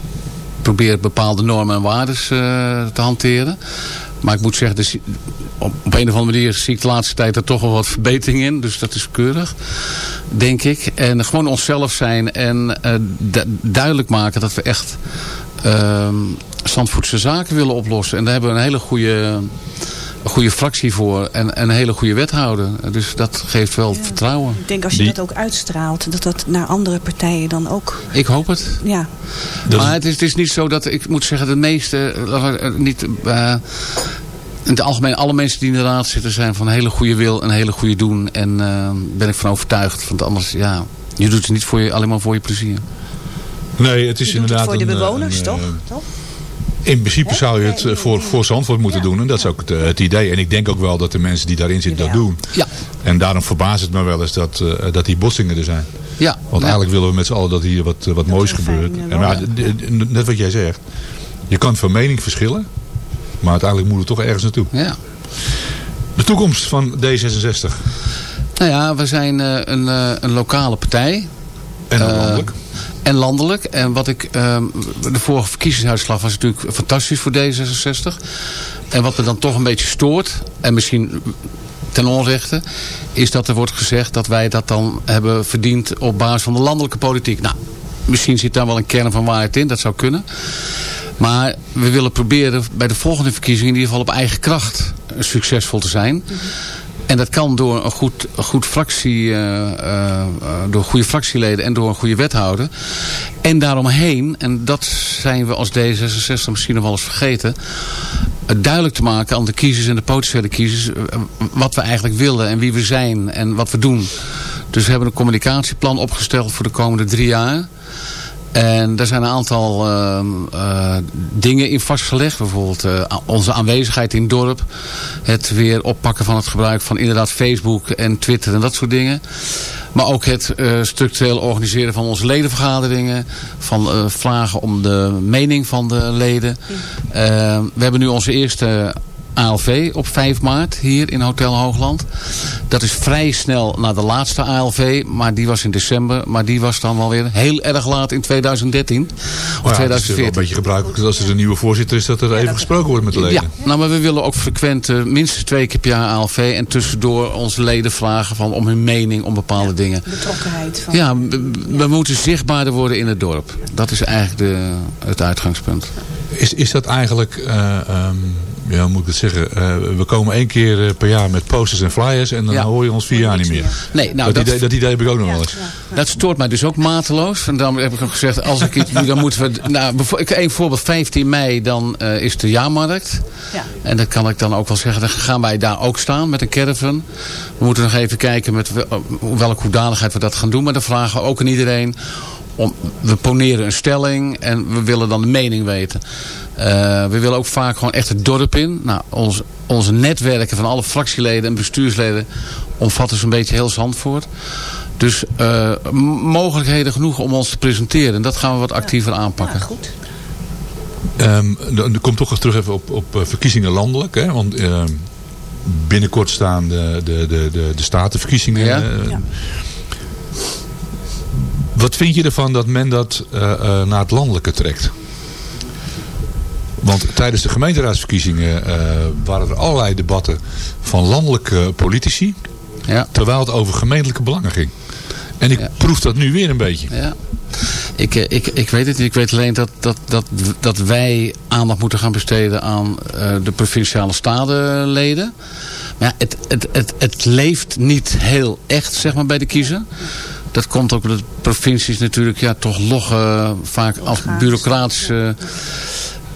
proberen bepaalde normen en waarden te hanteren. Maar ik moet zeggen, dus op, een of andere manier zie ik de laatste tijd er toch wel wat verbetering in. Dus dat is keurig, denk ik. En gewoon onszelf zijn en uh, duidelijk maken dat we echt uh, Zandvoortse zaken willen oplossen. En daar hebben we een hele goede een goede fractie voor en, een hele goede wethouder. Dus dat geeft wel vertrouwen. Ik denk als je dat ook uitstraalt, dat dat naar andere partijen dan ook... Ik hoop het. Ja. Maar het is, het is niet zo dat, ik moet zeggen, de meeste, niet... Uh, in het algemeen, alle mensen die in de raad zitten zijn van hele goede wil en een hele goede doen. En uh, ben ik van overtuigd. Want anders, ja, je doet het niet voor je, alleen maar voor je plezier. Nee, het is inderdaad... voor de bewoners, toch? toch? In principe zou je het eh, voor, voor Zandvoort moeten doen. En dat is ook het, eh, het, idee. En ik denk ook wel dat de mensen die daarin zitten dat doen. Ja. En daarom verbaast het me wel eens dat, uh, dat die bossingen er zijn. Ja. Want eigenlijk willen we met z'n allen dat hier wat, wat moois gebeurt. En maar, net wat jij zegt. Je kan van mening verschillen. Maar uiteindelijk moeten we toch ergens naartoe. Ja. De toekomst van D66. Nou ja, we zijn een, een lokale partij. En landelijk en landelijk. En wat ik, ehm, de vorige verkiezingsuitslag was natuurlijk fantastisch voor D66. En wat me dan toch een beetje stoort, en misschien ten onrechte, is dat er wordt gezegd dat wij dat dan hebben verdiend op basis van de landelijke politiek. Nou, misschien zit daar wel een kern van waarheid in, dat zou kunnen. Maar we willen proberen bij de volgende verkiezingen in ieder geval op eigen kracht succesvol te zijn. En dat kan door een goed, goed fractie, uh, uh, door goede fractieleden en door een goede wethouder. En daaromheen, en dat zijn we als D66 misschien nog wel eens vergeten, duidelijk te maken aan de kiezers en de potentiële kiezers wat we eigenlijk willen en wie we zijn en wat we doen. Dus we hebben een communicatieplan opgesteld voor de komende drie jaar. En daar zijn een aantal uh, uh, dingen in vastgelegd. Bijvoorbeeld uh, onze aanwezigheid in het dorp. Het weer oppakken van het gebruik van inderdaad Facebook en Twitter en dat soort dingen. Maar ook het structureel organiseren van onze ledenvergaderingen. Van vragen om de mening van de leden. we hebben nu onze eerste ALV op 5 maart hier in Hotel Hoogland. Dat is vrij snel na de laatste ALV, maar die was in december. Maar die was dan wel weer heel erg laat in 2013 of Maar ja, het is 2014. wel een beetje gebruikelijk als er een nieuwe voorzitter is dat er even gesproken wordt met de leden. Ja, nou, maar we willen ook frequent eh, minstens twee keer per jaar ALV. En tussendoor onze leden vragen van, om hun mening om bepaalde dingen. Betrokkenheid van... Ja, we, we moeten zichtbaarder worden in het dorp. Dat is eigenlijk de, het uitgangspunt. Is, is dat eigenlijk, eh, ehm, ja, moet ik het zeggen, eh, we komen één keer eh, per jaar met posters en flyers en dan Ja. hoor je ons vier jaar niet meer. Nee, nou, dat, dat- idee, dat idee heb ik ook nog wel eens. Dat stoort mij dus ook mateloos. En daarom heb ik ook gezegd, als ik iets doe, dan moeten we... Nou, ik- één voorbeeld, 15 mei, dan eh, is de jaarmarkt. Ja. En dan kan ik dan ook wel zeggen, dan gaan wij daar ook staan met een caravan. We moeten nog even kijken met wel- welke hoedanigheid we dat gaan doen. Maar dan vragen we ook aan iedereen... Om, we poneren een stelling en we willen dan de mening weten. Eh, we willen ook vaak gewoon echt het dorp in. Nou, ons, onze netwerken van alle fractieleden en bestuursleden omvatten zo'n beetje heel Zandvoort. Dus eh, mogelijkheden genoeg om ons te presenteren. En dat gaan we wat actiever aanpakken. goed. Ehm, dan dan kom toch eens terug even op, op eh, verkiezingen landelijk. Hè? Want ehm, binnenkort staan de, de, de, de, de statenverkiezingen. Ja. Ja. Wat vind je ervan dat men dat eh, eh, naar het landelijke trekt? Want tijdens de gemeenteraadsverkiezingen eh, waren er allerlei debatten van landelijke politici. Ja. Terwijl het over gemeentelijke belangen ging. En ik Ja. proef dat nu weer een beetje. Ja. Ik, ik, ik weet het niet. Ik weet alleen dat, dat, dat, dat wij aandacht moeten gaan besteden aan de provinciale statenleden. Maar ja, het, het, het, het leeft niet heel echt zeg maar, bij de kiezer. Dat komt ook omdat provincies natuurlijk ja, toch loggen vaak als bureaucratische...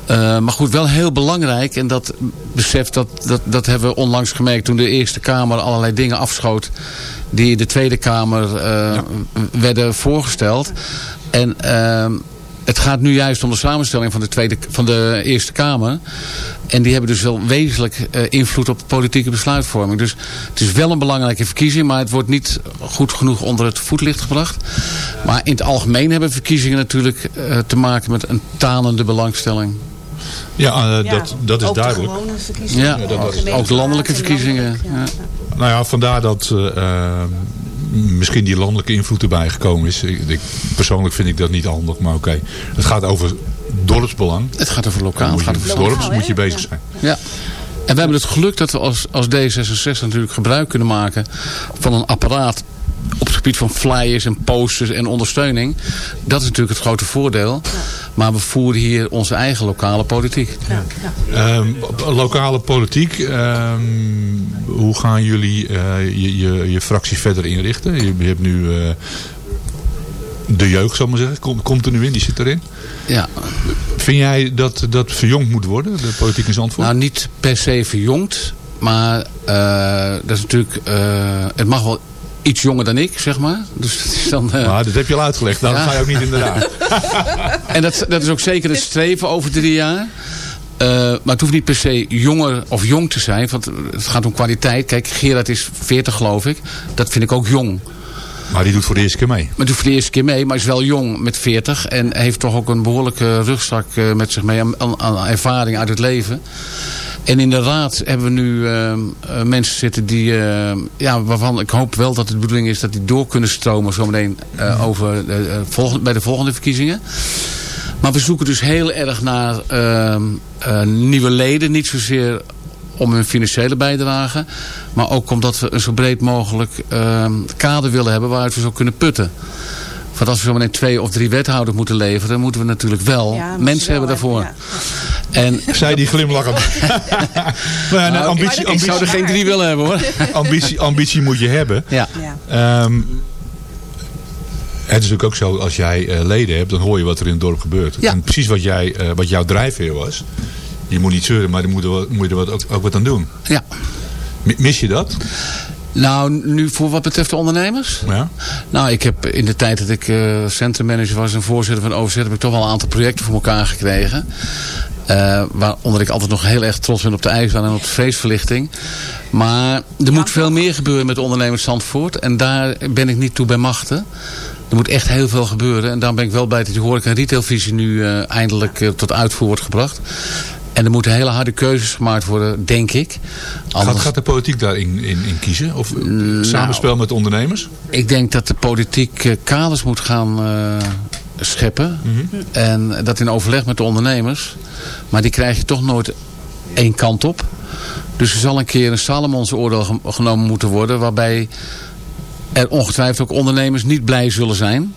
eh, maar goed, wel heel belangrijk. En dat besef, dat, dat, dat hebben we onlangs gemerkt toen de Eerste Kamer allerlei dingen afschoot. Die de Tweede Kamer eh, werden voorgesteld. En ehm, het gaat nu juist om de samenstelling van de, tweede, van de Eerste Kamer. En die hebben dus wel wezenlijk eh, invloed op de politieke besluitvorming. Dus het is wel een belangrijke verkiezing, maar het wordt niet goed genoeg onder het voetlicht gebracht. Maar in het algemeen hebben verkiezingen natuurlijk eh, te maken met een talende belangstelling. Ja, eh, Ja, dat, dat is ook de duidelijk. gewone verkiezingen. Ja, dat- dat is- ook landelijke en verkiezingen. landelijk, Ja. Nou ja, vandaar dat misschien die landelijke invloed erbij gekomen is. Ik, ik- persoonlijk vind ik dat niet handig, maar oké. Het gaat over dorpsbelang. Het gaat over lokaal. Het gaat over dorps moet je bezig Ja. zijn. Ja. En we hebben het geluk dat we als, als D66 natuurlijk gebruik kunnen maken van een apparaat op het gebied van flyers en posters en ondersteuning. Dat is natuurlijk het grote voordeel. Maar we voeren hier onze eigen lokale politiek. Ehm, op- lokale politiek. ehm, hoe gaan jullie eh, je, je, je fractie verder inrichten? Je, je hebt nu eh, de jeugd, zal ik maar zeggen. Komt, komt er nu in, die zit erin. Ja. Vind jij dat dat verjongd moet worden, de politiek in Zandvoort? Nou, niet per se verjongd. Maar eh, dat is natuurlijk... eh, het mag wel iets jonger dan ik, zeg maar. Dus dat is dan... Maar dat heb je al uitgelegd. Nou, Ja. dat ga je ook niet in de raad. En dat, dat is ook zeker het streven over drie jaar. Eh, maar het hoeft niet per se jonger of jong te zijn. Want het gaat om kwaliteit. Kijk, Gerard is 40 geloof ik. Dat vind ik ook jong. Maar die doet voor de eerste keer mee. Maar doet voor de eerste keer mee. Maar is wel jong met 40. En heeft toch ook een behoorlijke rugzak eh, met zich mee. Aan, ervaring uit het leven. En in de raad hebben we nu eh, eh, mensen zitten die, ja, waarvan ik hoop wel dat het de bedoeling is dat die door kunnen stromen zometeen over de, volgende, bij de volgende verkiezingen. Maar we zoeken dus heel erg naar nieuwe leden. Niet zozeer om hun financiële bijdrage. Maar ook omdat we een zo breed mogelijk ehm, kader willen hebben waaruit we zo kunnen putten. Want als we zo meteen twee of drie wethouders moeten leveren, dan moeten we natuurlijk wel Ja, mensen wel, hebben daarvoor. En, Zij die glimlachen. maar ja, nou, Nou, ambitie, ik zou er geen drie willen hebben hoor. ambitie, ambitie moet je hebben. Ja. Ja. Ehm, het is natuurlijk ook zo, als jij eh, leden hebt, dan hoor je wat er in het dorp gebeurt. Ja. En precies wat, jij, eh, wat jouw drijfveer was. Je moet niet zeuren, maar je moet je er wat, ook, ook wat aan doen. Ja. Mi- Mis je dat? Nou, nu voor wat betreft de ondernemers? Ja. Nou, ik heb in de tijd dat ik eh centrummanager was en voorzitter van OVZ... heb ik toch wel een aantal projecten voor elkaar gekregen. Eh, waaronder ik altijd nog heel erg trots ben op de ijsbaan en op de feestverlichting. Maar er moet veel meer gebeuren met de ondernemers Zandvoort. En daar ben ik niet toe bij machten. Er moet echt heel veel gebeuren. En daarom ben ik wel blij dat die horeca en retailvisie nu eh, eindelijk tot uitvoer wordt gebracht. En er moeten hele harde keuzes gemaakt worden, denk ik. Gaat, gaat de politiek daarin in, in kiezen? Of Nou, samenspel met ondernemers? Ik denk dat de politiek eh, kaders moet gaan eh, scheppen. En dat in overleg met de ondernemers. Maar die krijg je toch nooit één kant op. Dus er zal een keer een Salomons oordeel ge- genomen moeten worden. Waarbij er ongetwijfeld ook ondernemers niet blij zullen zijn.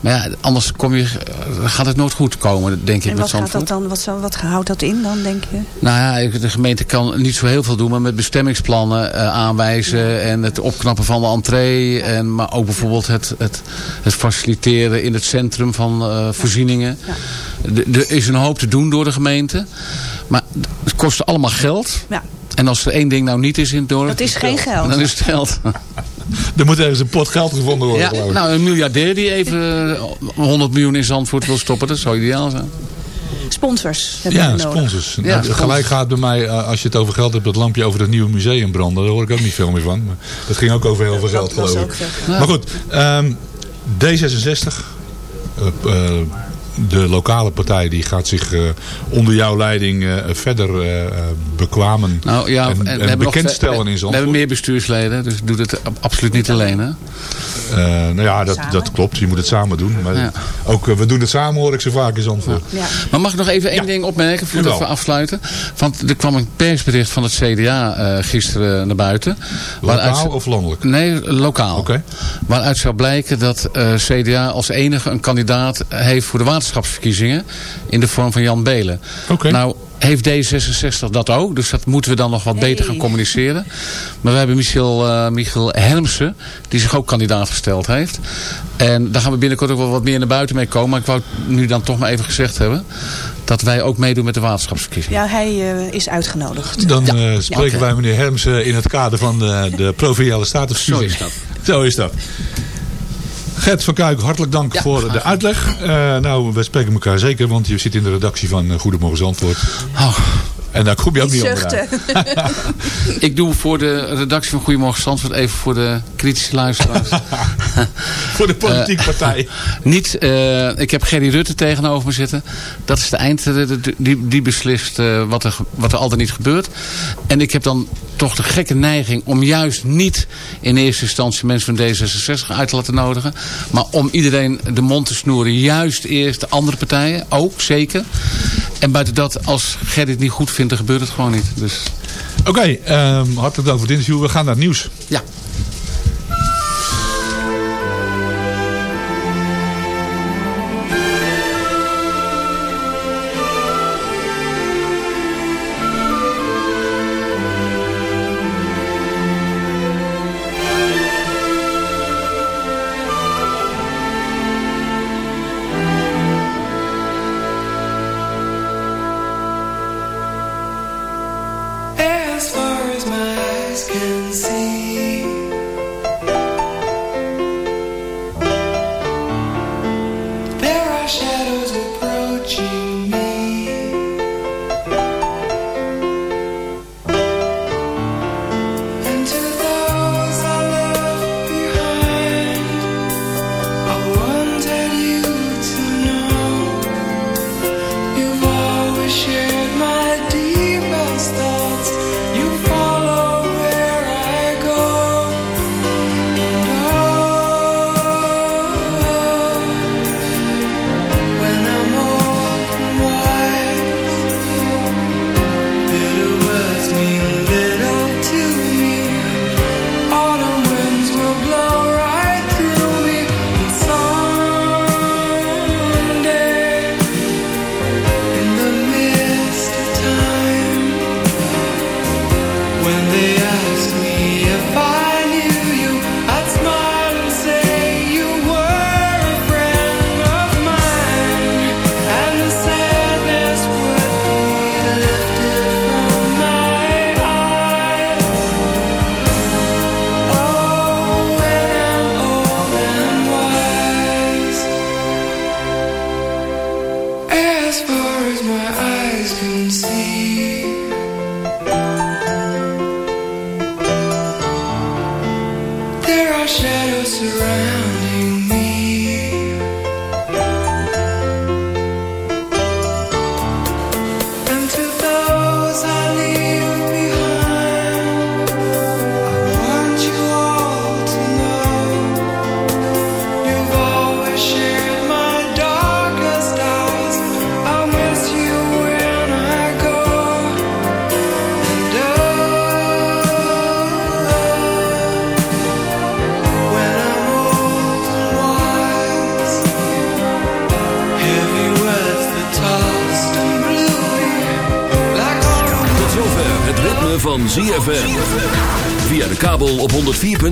Maar ja, anders kom je, eh, gaat het nooit goed komen, denk ik, En met wat, gaat dat dan, wat, wat houdt dat in dan, denk je? Nou ja, de gemeente kan niet zo heel veel doen, maar met bestemmingsplannen eh, aanwijzen en het opknappen van de entree. En, maar ook bijvoorbeeld het, het, het faciliteren in het centrum van eh, voorzieningen. Er is een hoop te doen door de gemeente. Maar het kost allemaal geld. Ja. En als er één ding nou niet is in het dorp... Dat is geen geld. Dan is het geld. Er moet ergens een pot geld gevonden worden, Ja, geloof ik. nou, een miljardair die even eh, 100 miljoen in Zandvoort wil stoppen, dat zou ideaal zijn. Sponsors hebben Ja, we nodig. sponsors. Ja, Nou, sponsors. Gelijk gaat bij mij, eh, als je het over geld hebt, dat lampje over het nieuwe museum branden. Daar hoor ik ook niet veel meer van. Maar dat ging ook over heel veel geld, geloof ik. Maar goed, ehm, D66, eh, eh, de lokale partij, die gaat zich eh, onder jouw leiding eh, verder eh, bekwamen Nou ja, en, nog- bekendstellen we, in we, hebben meer bestuursleden, dus ik doe het absoluut niet alleen. Hè? Eh, nou ja, dat, dat klopt. Je moet het samen doen. Maar Ja. ook, we doen het samen, hoor ik zo vaak in Zandvoort. Maar mag ik nog even één ding opmerken voordat we afsluiten? Want er kwam een persbericht van het CDA eh, gisteren naar buiten. Lokaal ze- of landelijk? Nee, lokaal. Waaruit zou blijken dat eh, CDA als enige een kandidaat heeft voor de waterschapsverkiezingen. In de vorm van Jan Belen. Nou heeft D66 dat ook. Dus dat moeten we dan nog wat beter gaan communiceren. Maar we hebben Michiel, eh, Michiel Hermsen. Die zich ook kandidaat gesteld heeft. En daar gaan we binnenkort ook wel wat meer naar buiten mee komen. Maar ik wou het nu dan toch maar even gezegd hebben. Dat wij ook meedoen met de waterschapsverkiezingen. Ja, hij eh, is uitgenodigd. Dan eh, spreken wij meneer Herms eh, in het kader van de, de provinciale statusverkiezingen. Zo is Zo is dat. Gert van Kuik, hartelijk dank voor de uitleg. Eh, nou, we spreken elkaar zeker, want je zit in de redactie van eh, Goedemorgen Zandvoort. Oh. En daar kom je ook niet Niet onderuit. Ik doe voor de redactie van Goedemorgen Zandvoort even voor de kritische luisteraars. voor de politieke partij. Niet, eh, ik heb Gerry Rutte tegenover me zitten. Dat is de eindredder die, die beslist eh, wat, er, wat er altijd niet gebeurt. En ik heb dan toch de gekke neiging om juist niet in eerste instantie mensen van D66 uit te laten nodigen. Maar om iedereen de mond te snoeren. Juist eerst de andere partijen. Ook, zeker. En buiten dat, als Gerry het niet goed vindt, dan gebeurt het gewoon niet. Dus... Oké, ehm, hartelijk dank voor het interview. We gaan naar het nieuws. Ja.